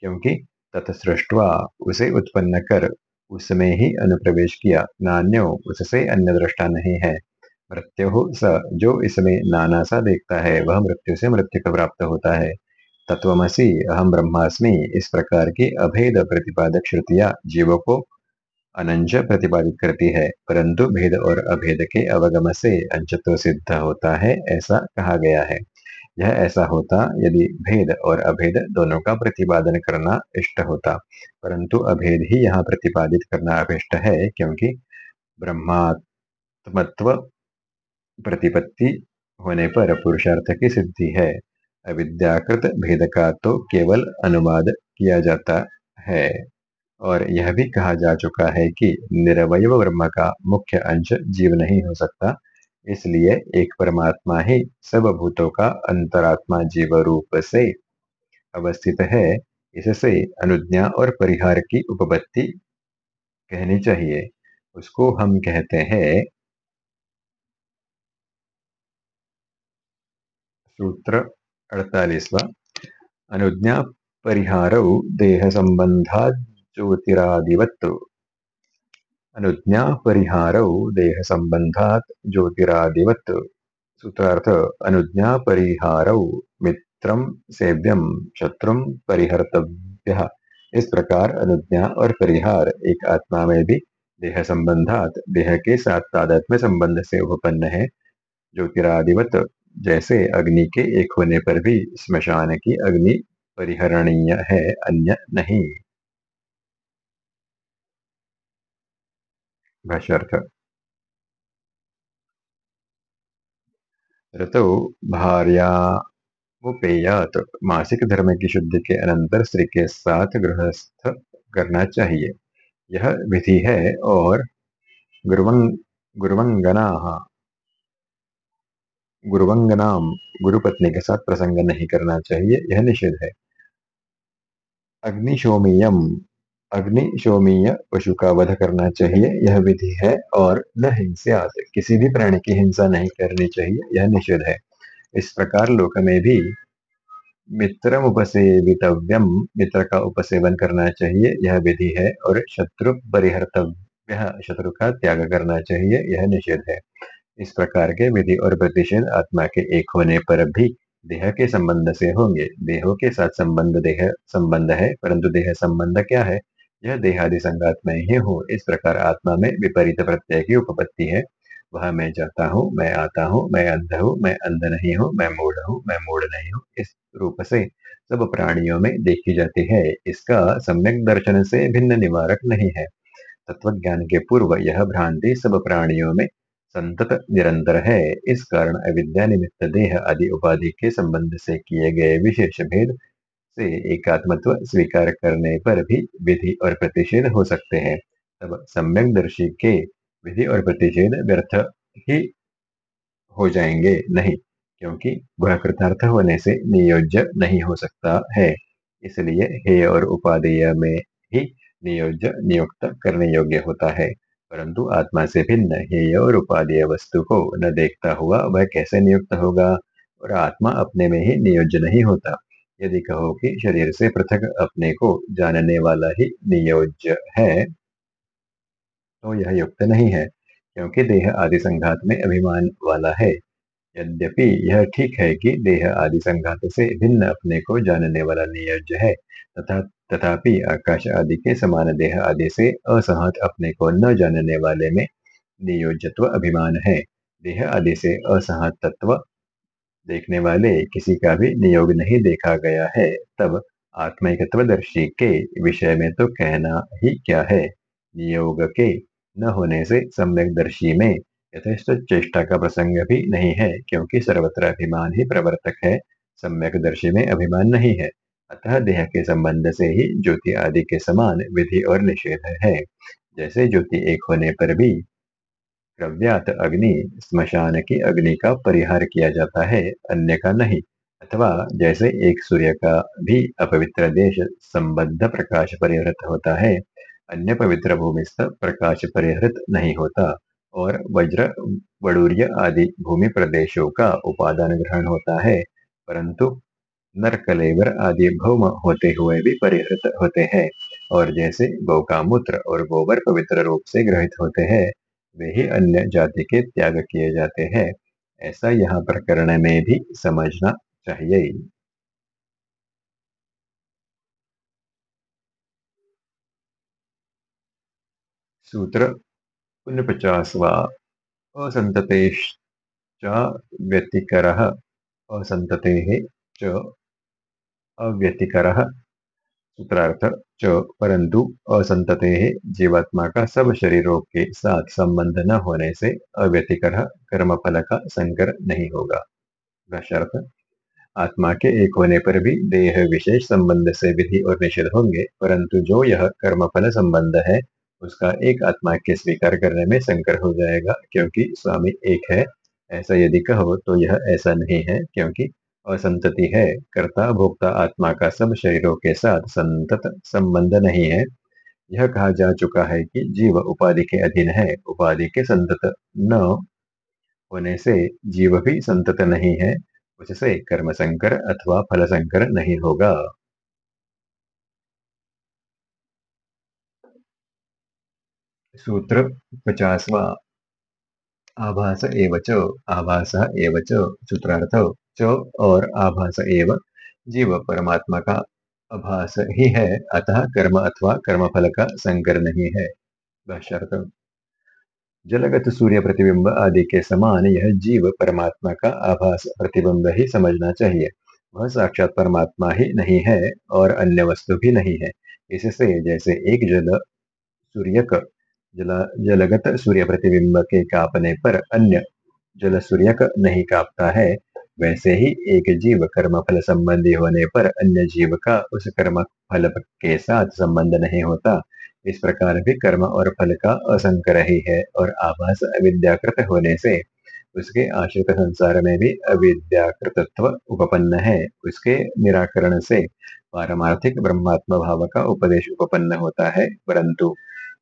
क्योंकि तत्सृष्टवा उसे उत्पन्न कर उसमें ही अनुप्रवेश किया। नान्यो, उससे अन्य दृष्टा नहीं है। मृत्यु स, जो इसमें नाना सा देखता है, वह मृत्यु से मृत्यु को प्राप्त होता है। तत्वमसी अहम ब्रह्मास्मि, इस प्रकार की अभेद प्रतिपादक श्रुतियाँ जीवों को अनंज प्रतिपादित करती है, परंतु भेद और अभेद के अवगम से अंशत्व सिद्ध होता है, ऐसा कहा गया है। यह ऐसा होता यदि भेद और अभेद दोनों का प्रतिपादन करना इष्ट होता। परंतु अभेद ही यहाँ प्रतिपादित करना अभिष्ट है, क्योंकि ब्रह्मात्मत्व प्रतिपत्ति होने पर पुरुषार्थ की सिद्धि है। अविद्याकृत भेद का तो केवल अनुवाद किया जाता है। और यह भी कहा जा चुका है कि निरवय ब्रह्म का मुख्य अंश जीव नहीं हो सकता। इसलिए एक परमात्मा ही सब भूतों का अंतरात्मा जीव रूप से अवस्थित है। इससे अनुज्ञा और परिहार की उपपत्ति कहनी चाहिए। उसको हम कहते हैं सूत्र अड़तालीसवा। अनुज्ञा, परिहार देह संबंधा ज्योतिरादिवत् अनुज्ञा परिहार देह संबंधात ज्योतिरादिवत्। सूत्रार्थ, अनुज्ञा परिहार मित्रम सेव्यम शत्रु परिहर्तव्य। इस प्रकार अनुज्ञा और परिहार एक आत्मा में भी देह संबंधात देह के साथ तादात्म्य संबंध से उपपन्न है। ज्योतिरादिवत, जैसे अग्नि के एक होने पर भी स्मशान की अग्नि परिहरणीय है, अन्य नहीं। भाष्यर्थ ऋतु भार्यामुपेयात मासिक धर्म की शुद्धि के अनंतर स्त्री के साथ गृहस्थ करना चाहिए। यह विधि है और गुरुवंग गुरुवंगना गुरुपत्नी के साथ प्रसंग नहीं करना चाहिए, यह निषेध है। अग्निशोमीयम अग्निशोमीय पशु का वध करना चाहिए, यह विधि है और न हिंसात किसी भी प्राणी की हिंसा नहीं करनी चाहिए, यह निषेध है। इस प्रकार लोक में भी मित्र उपसेवितव्यम, मित्र का उपसेवन करना चाहिए, यह विधि है और शत्रु परिहर्तव्य, शत्रु का त्याग करना चाहिए, यह निषेध है। इस प्रकार के विधि और प्रतिषेध आत्मा के एक होने पर भी देह के संबंध से होंगे। देहों के साथ संबंध, देह संबंध है, परंतु देह संबंध क्या है? यह देहादि संगात में ही हो, इस प्रकार आत्मा में विपरीत प्रत्यय की उपपत्ति है। वह मैं जाता हूँ, मैं आता हूँ, मैं अंध हूँ, मैं अंध नहीं हूँ, मैं मूढ़ हूँ, मैं मूढ़ नहीं हूँ। इस रूप से सब प्राणियों में देखी जाती है। इसका सम्यक दर्शन से भिन्न निवारक नहीं है। तत्व ज्ञान के पूर्व यह भ्रांति सब प्राणियों में संतत निरंतर है। इस कारण अविद्या निमित्त देह आदि उपाधि के संबंध से किए गए विशेष भेद से एकात्मत्व स्वीकार करने पर भी विधि और प्रतिषेध हो सकते हैं। तब सम्यक दर्शी के विधि और प्रतिषेध व्यर्थ ही हो जाएँगे नहीं, क्योंकि वह कृतार्थ होने से नियोज्य नहीं हो सकता है। इसलिए हे और उपादेय में ही नियोज्य नियुक्त करने योग्य होता है। परंतु आत्मा से भिन्न हेय और उपादेय वस्तु को न देखता हुआ वह कैसे नियुक्त होगा? और आत्मा अपने में ही नियोज्य नहीं होता। यदि कहो कि शरीर से पृथक अपने को जानने वाला ही नियोज्य है तो यह युक्त नहीं है, क्योंकि देह आदि संघात में अभिमान वाला है। यद्यपि यह ठीक है कि देह आदि संघात से भिन्न अपने को जानने वाला नियोज्य है, तथा तथापि आकाश आदि के समान देह आदि से असहत अपने को न जानने वाले में नियोजत्व अभिमान है। देह आदि से असहत तत्व देखने वाले किसी का भी नियोग नहीं देखा गया है, तब आत्मिकत्वदर्शी के विषय में तो कहना ही क्या है? नियोग के न होने से सम्यक दर्शी में यथेष्ट चेष्टा का प्रसंग भी नहीं है, क्योंकि सर्वत्र अभिमान ही प्रवर्तक है, सम्यक दर्शी में अभिमान नहीं है। अतः देह के संबंध से ही ज्योति आदि के समान विधि और निषेध है। जैसे ज्योति एक होने पर भी द्रव्यात अग्नि स्मशान की अग्नि का परिहार किया जाता है, अन्य का नहीं। अथवा जैसे एक सूर्य का भी अपवित्र देश संबद्ध प्रकाश परिहृत होता है, अन्य पवित्र भूमिस्थ प्रकाश परिहृत नहीं होता, और वज्र, वडूर्य आदि भूमि प्रदेशों का उपादान ग्रहण होता है, परंतु नरकलेवर आदि भौम होते हुए भी परिहृत होते हैं, और जैसे गौ का मूत्र और गोबर पवित्र रूप से ग्रहित होते हैं वे ही अन्य जाति के त्याग किए जाते हैं। ऐसा यहाँ प्रकरण में भी समझना चाहिए। सूत्र असंततेः च सूत्रार्थ च परंतु असंततेः जीवात्मा का सब शरीरों के साथ संबंध न होने से अव्यतिकर कर्मफल का संकर नहीं होगा। आत्मा के एक होने पर भी देह विशेष संबंध से विधि और निषेध होंगे परंतु जो यह कर्मफल संबंध है, उसका एक आत्मा के स्वीकार करने में संकर हो जाएगा, क्योंकि स्वामी एक है। ऐसा यदि कहो तो यह ऐसा नहीं है, क्योंकि असंतति है। कर्ता, भोक्ता, आत्मा का सब शरीरों के साथ संतत संबंध नहीं है। यह कहा जा चुका है कि जीव उपाधि के अधीन है। उपाधि के संतत न होने से जीव भी संतत नहीं है। उससे कर्म संकर अथवा फल संकर नहीं होगा। सूत्र पचासवा। आभास एवच, आभास एव च सूत्रार्थ। च और आभास एव जीव परमात्मा का आभास ही है। अतः कर्म अथवा कर्मफल का संकर नहीं है। जलगत सूर्य प्रतिबिंब आदि के समान यह जीव परमात्मा का आभास प्रतिबिंब ही समझना चाहिए। वह साक्षात परमात्मा ही नहीं है और अन्य वस्तु भी नहीं है। इससे जैसे एक जल सूर्यक जल जलगत सूर्य प्रतिबिंब के कापने पर अन्य जल सूर्यक नहीं कापता है वैसे ही एक जीव कर्म फल संबंधी होने पर अन्य जीव का उस कर्म फल के साथ संबंध नहीं होता। इस प्रकार भी कर्म और फल का असंकर ही है और आभास अविद्याकृत होने से उसके आश्रित संसार में भी अविद्याकृतत्व उपपन्न है। उसके निराकरण से पारमार्थिक ब्रह्मात्म भाव का उपदेश उपपन्न होता है, परंतु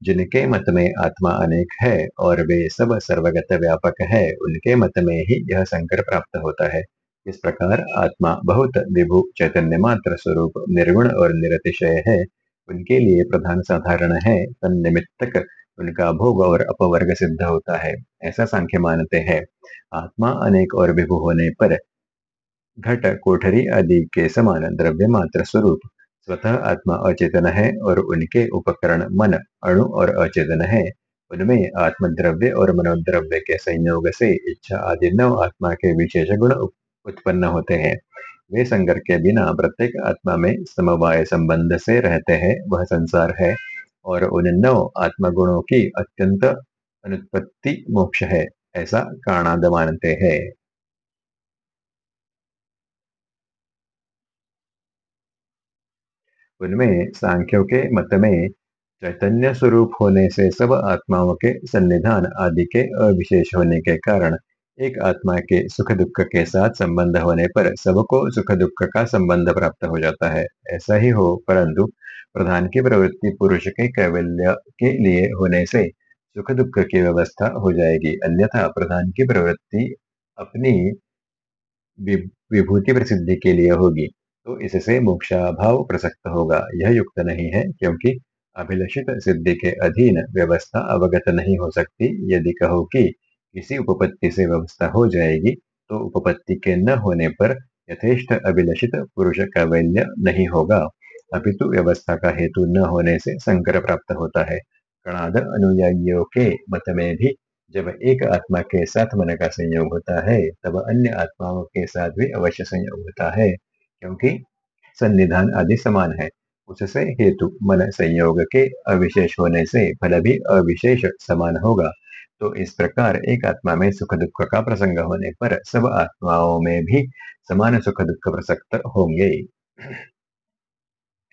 जिनके मत में आत्मा अनेक है और वे सब सर्वगत व्यापक है, उनके मत में ही यह संकर प्राप्त होता है। इस प्रकार आत्मा बहुत विभु चैतन्य मात्र स्वरूप, निर्गुण और निरतिशय है। उनके लिए प्रधान साधारण है तन्निमित्तक उनका भोग और अपवर्ग सिद्ध होता है। ऐसा सांख्य मानते हैं। आत्मा अनेक और विभु होने पर घट, कोठरी आदि के समान द्रव्य मात्र स्वरूप स्वतः आत्मा अचेतन है और उनके उपकरण मन, अणु और अचेतन है। उनमें आत्मद्रव्य और मनोद्रव्य के संयोग से इच्छा आदि नव आत्मा के विशेष गुण उत्पन्न होते हैं। वे संगर के बिना प्रत्येक आत्मा में समवाय संबंध से रहते हैं, वह संसार है और उन नौ आत्मा गुणों की अत्यंत अनुत्पत्ति मोक्ष है, ऐसा काणाद मानते हैं। उनमें सांख्यों के मत में चैतन्य स्वरूप होने से सब आत्माओं के सन्निधान आदि के अविशेष होने के कारण एक आत्मा के सुख दुख के साथ संबंध होने पर सबको सुख दुख का संबंध प्राप्त हो जाता है। ऐसा ही हो, परंतु प्रधान की प्रवृत्ति पुरुष के कैवल्य के लिए होने से सुख दुख की व्यवस्था हो जाएगी। अन्यथा प्रधान की प्रवृत्ति अपनी विभूति प्रसिद्धि के लिए होगी। तो इससे मोक्षाभाव प्रसक्त होगा। यह युक्त नहीं है क्योंकि अभिलषित सिद्धि के अधीन व्यवस्था अवगत नहीं हो सकती। यदि कहो कि किसी उपपत्ति से व्यवस्था हो जाएगी तो उपपत्ति के न होने पर यथेष्ट अभिलषित पुरुष का वैल्य नहीं होगा। अपितु व्यवस्था का हेतु न होने से संकर प्राप्त होता है। कणाद अनुयायियों के मत में भी जब एक आत्मा के साथ मन का संयोग होता है, तब अन्य आत्माओं के साथ भी अवश्य संयोग होता है। क्योंकि सन्निधान आदि समान है। उससे हेतु मन संयोग के अविशेष होने से फल भी अविशेष समान होगा। तो इस प्रकार एक आत्मा में सुख दुख का प्रसंग होने पर सब आत्माओं में भी समान सुख दुख प्रसक्त होंगे।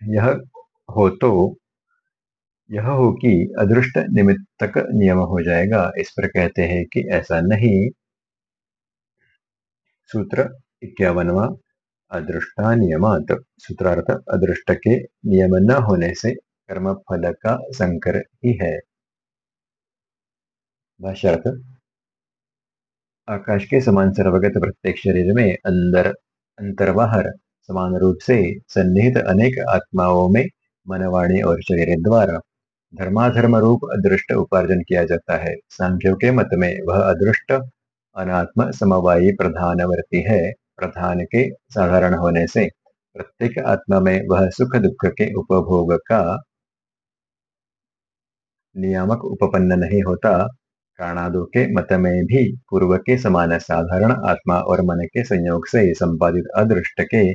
यह हो तो यह हो कि अदृष्ट निमित्तक नियम हो जाएगा। इस पर कहते हैं कि ऐसा नहीं। सूत्र इक्यावनवा अदृष्टा नियमात सूत्रार्थ अदृष्ट के नियम न होने से कर्म फल का संकर ही है। भाष्यार्थ आकाश के समान सर्वगत प्रत्येक शरीर में अंदर अंतर्वाहर समान रूप से सन्निहित अनेक आत्माओं में मनवाणी और शरीर द्वारा धर्माधर्म रूप अदृष्ट उपार्जन किया जाता है। सांख्यों के मत में वह अदृष्ट अनात्म समवायी प्रधानवर्ती है। प्रधान के साधारण होने से प्रत्येक आत्मा में वह सुख दुख के उपभोग का नियामक उपपन्न नहीं होता। प्राणादो के मत में भी पूर्व के समान साधारण आत्मा और मन के संयोग से संपादित अदृष्ट के,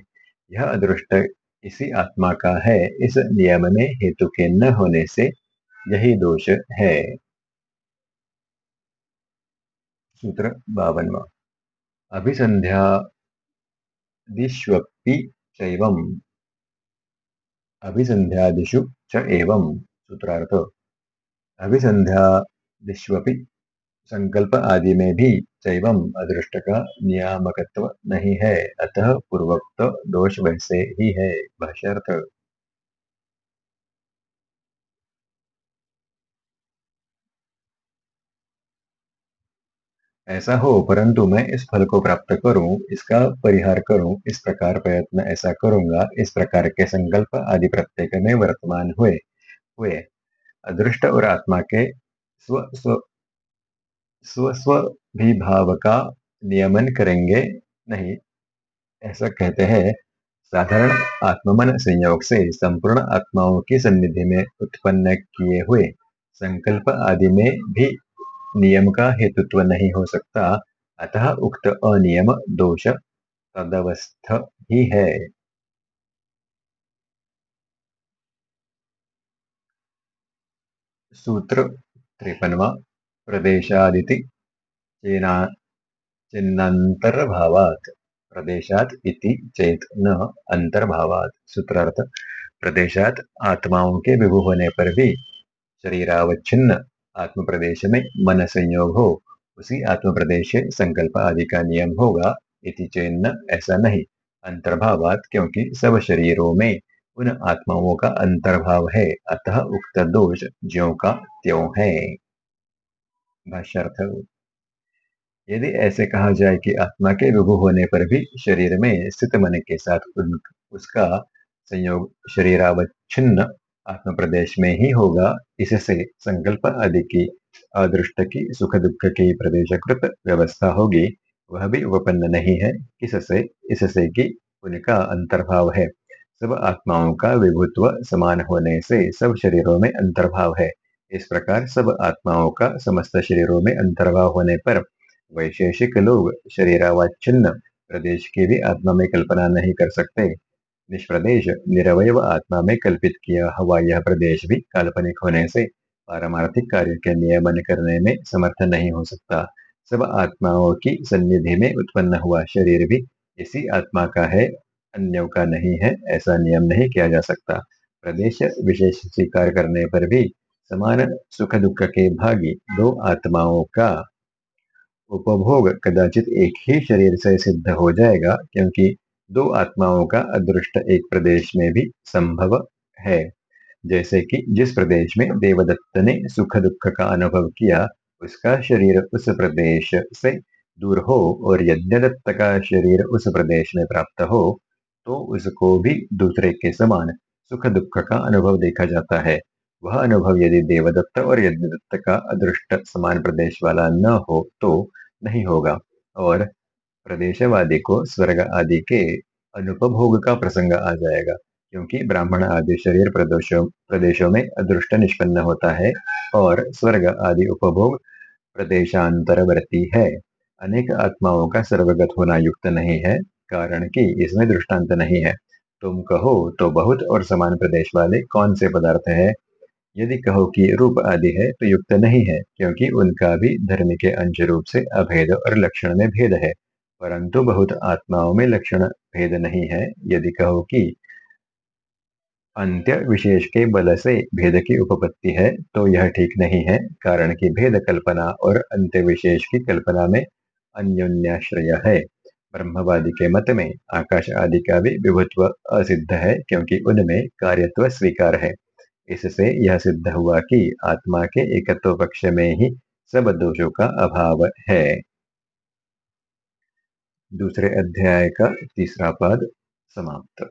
यह अदृष्ट इसी आत्मा का है, इस नियम में हेतु के न होने से यही दोष है। सूत्र बावनवा। अभिसंध्या दिश्वपि अभिसंध्यादिषु च सूत्रार्थ। अभिसंध्यादिष्वपि संकल्प आदि में भी चैवम अदृष्ट का नियामकत्व नहीं है, अतः पूर्वोक्त दोष वैसे ही है, भाष्यर्थ। ऐसा हो, परंतु मैं इस फल को प्राप्त करूँ, इसका परिहार करूँ, इस प्रकार प्रयत्न ऐसा करूँगा, इस प्रकार के संकल्प आदि प्रत्येक में वर्तमान हुए हुए। अदृष्ट और आत्मा के स्व स्व स्व स्व भी भाव का नियमन करेंगे नहीं, ऐसा कहते हैं। साधारण आत्ममन संयोग से संपूर्ण आत्माओं की सन्निधि में उत्पन्न किए हुए संकल्प आदि में भी नियम का हेतुत्व नहीं हो सकता। अतः उक्त अनियम दोष तदवस्थ ही है। सूत्र त्रिपनवा प्रदेशादिति चेना चिन्नांतर्भावात् प्रदेशात इति चेत न अंतर्भावात सूत्रार्थ, प्रदेशात आत्माओं के विभु होने पर भी शरीरावच्छिन्न आत्म प्रदेश में मन संयोग हो, उसी आत्म प्रदेश संकल्प आदि का नियम होगा, इति चेन्न ऐसा नहीं। अंतर्भावात क्योंकि सब शरीरों में उन आत्माओं का अंतर्भाव है, अतः उक्त दोष ज्यो का त्यों है। भाष्यर्थ। यदि ऐसे कहा जाए कि आत्मा के विभु होने पर भी शरीर में स्थित मन के साथ उसका संयोग शरीरावच्छिन्न आत्म प्रदेश में ही होगा। इससे संकल्प आदि की, अदृष्ट की सुख दुख की प्रदेशकृत व्यवस्था होगी। वह भी उपपन्न नहीं है। किससे? इससे कि उनका अंतर्भाव है। सब आत्माओं का विभुत्व समान होने से सब शरीरों में अंतर्भाव है। इस प्रकार सब आत्माओं का समस्त शरीरों में अंतर्भाव होने पर वैशेषिक लोग शरीरावच्छिन्न प्रदेश की भी आत्मा में कल्पना नहीं कर सकते। निष्प्रदेश निरवय आत्मा में कल्पित किया हुआ यह प्रदेश भी काल्पनिक होने से पारमार्थिक कार्य के नियमन करने में समर्थ नहीं हो सकता। सब आत्माओं की सन्निधि में उत्पन्न हुआ शरीर भी इसी आत्मा का है, अन्यों का नहीं है, ऐसा नियम नहीं किया जा सकता। प्रदेश विशेष स्वीकार करने पर भी समान सुख दुख के भागी दो आत्माओं का उपभोग कदाचित एक ही शरीर से सिद्ध हो जाएगा, क्योंकि दो आत्माओं का अदृष्ट एक प्रदेश में भी संभव है। जैसे कि जिस प्रदेश में देवदत्त ने सुख दुख का अनुभव किया, उसका शरीर उस प्रदेश से दूर हो और यज्ञदत्त का शरीर उस प्रदेश में प्राप्त हो तो उसको भी दूसरे के समान सुख दुख का अनुभव देखा जाता है। वह अनुभव यदि देवदत्त और यज्ञदत्त का अदृष्ट समान प्रदेश वाला न हो तो नहीं होगा। और प्रदेशवादी को स्वर्ग आदि के अनुपभोग का प्रसंग आ जाएगा, क्योंकि ब्राह्मण आदि शरीर प्रदेशों प्रदेशों में अदृष्ट निष्पन्न होता है और स्वर्ग आदि उपभोग प्रदेशांतरवर्ती है। अनेक आत्माओं का सर्वगत होना युक्त नहीं है, कारण कि इसमें दृष्टांत नहीं है। तुम कहो तो बहुत और समान प्रदेश वाले कौन से पदार्थ है? यदि कहो कि रूप आदि है तो युक्त नहीं है, क्योंकि उनका भी धर्म के अंश रूप से अभेद और लक्षण में भेद है। परंतु बहुत आत्माओं में लक्षण भेद नहीं है। यदि कहो कि अंत्य विशेष के बल से भेद की उपपत्ति है तो यह ठीक नहीं है, कारण कि भेद कल्पना और अंत्य विशेष की कल्पना में अन्योन्याश्रय है। ब्रह्मवादी के मत में आकाश आदि का भी विभुत्व असिद्ध है, क्योंकि उनमें कार्यत्व स्वीकार है। इससे यह सिद्ध हुआ कि आत्मा के एकत्व पक्ष में ही सब दोषों का अभाव है। दूसरे अध्याय का तीसरा पद समाप्त।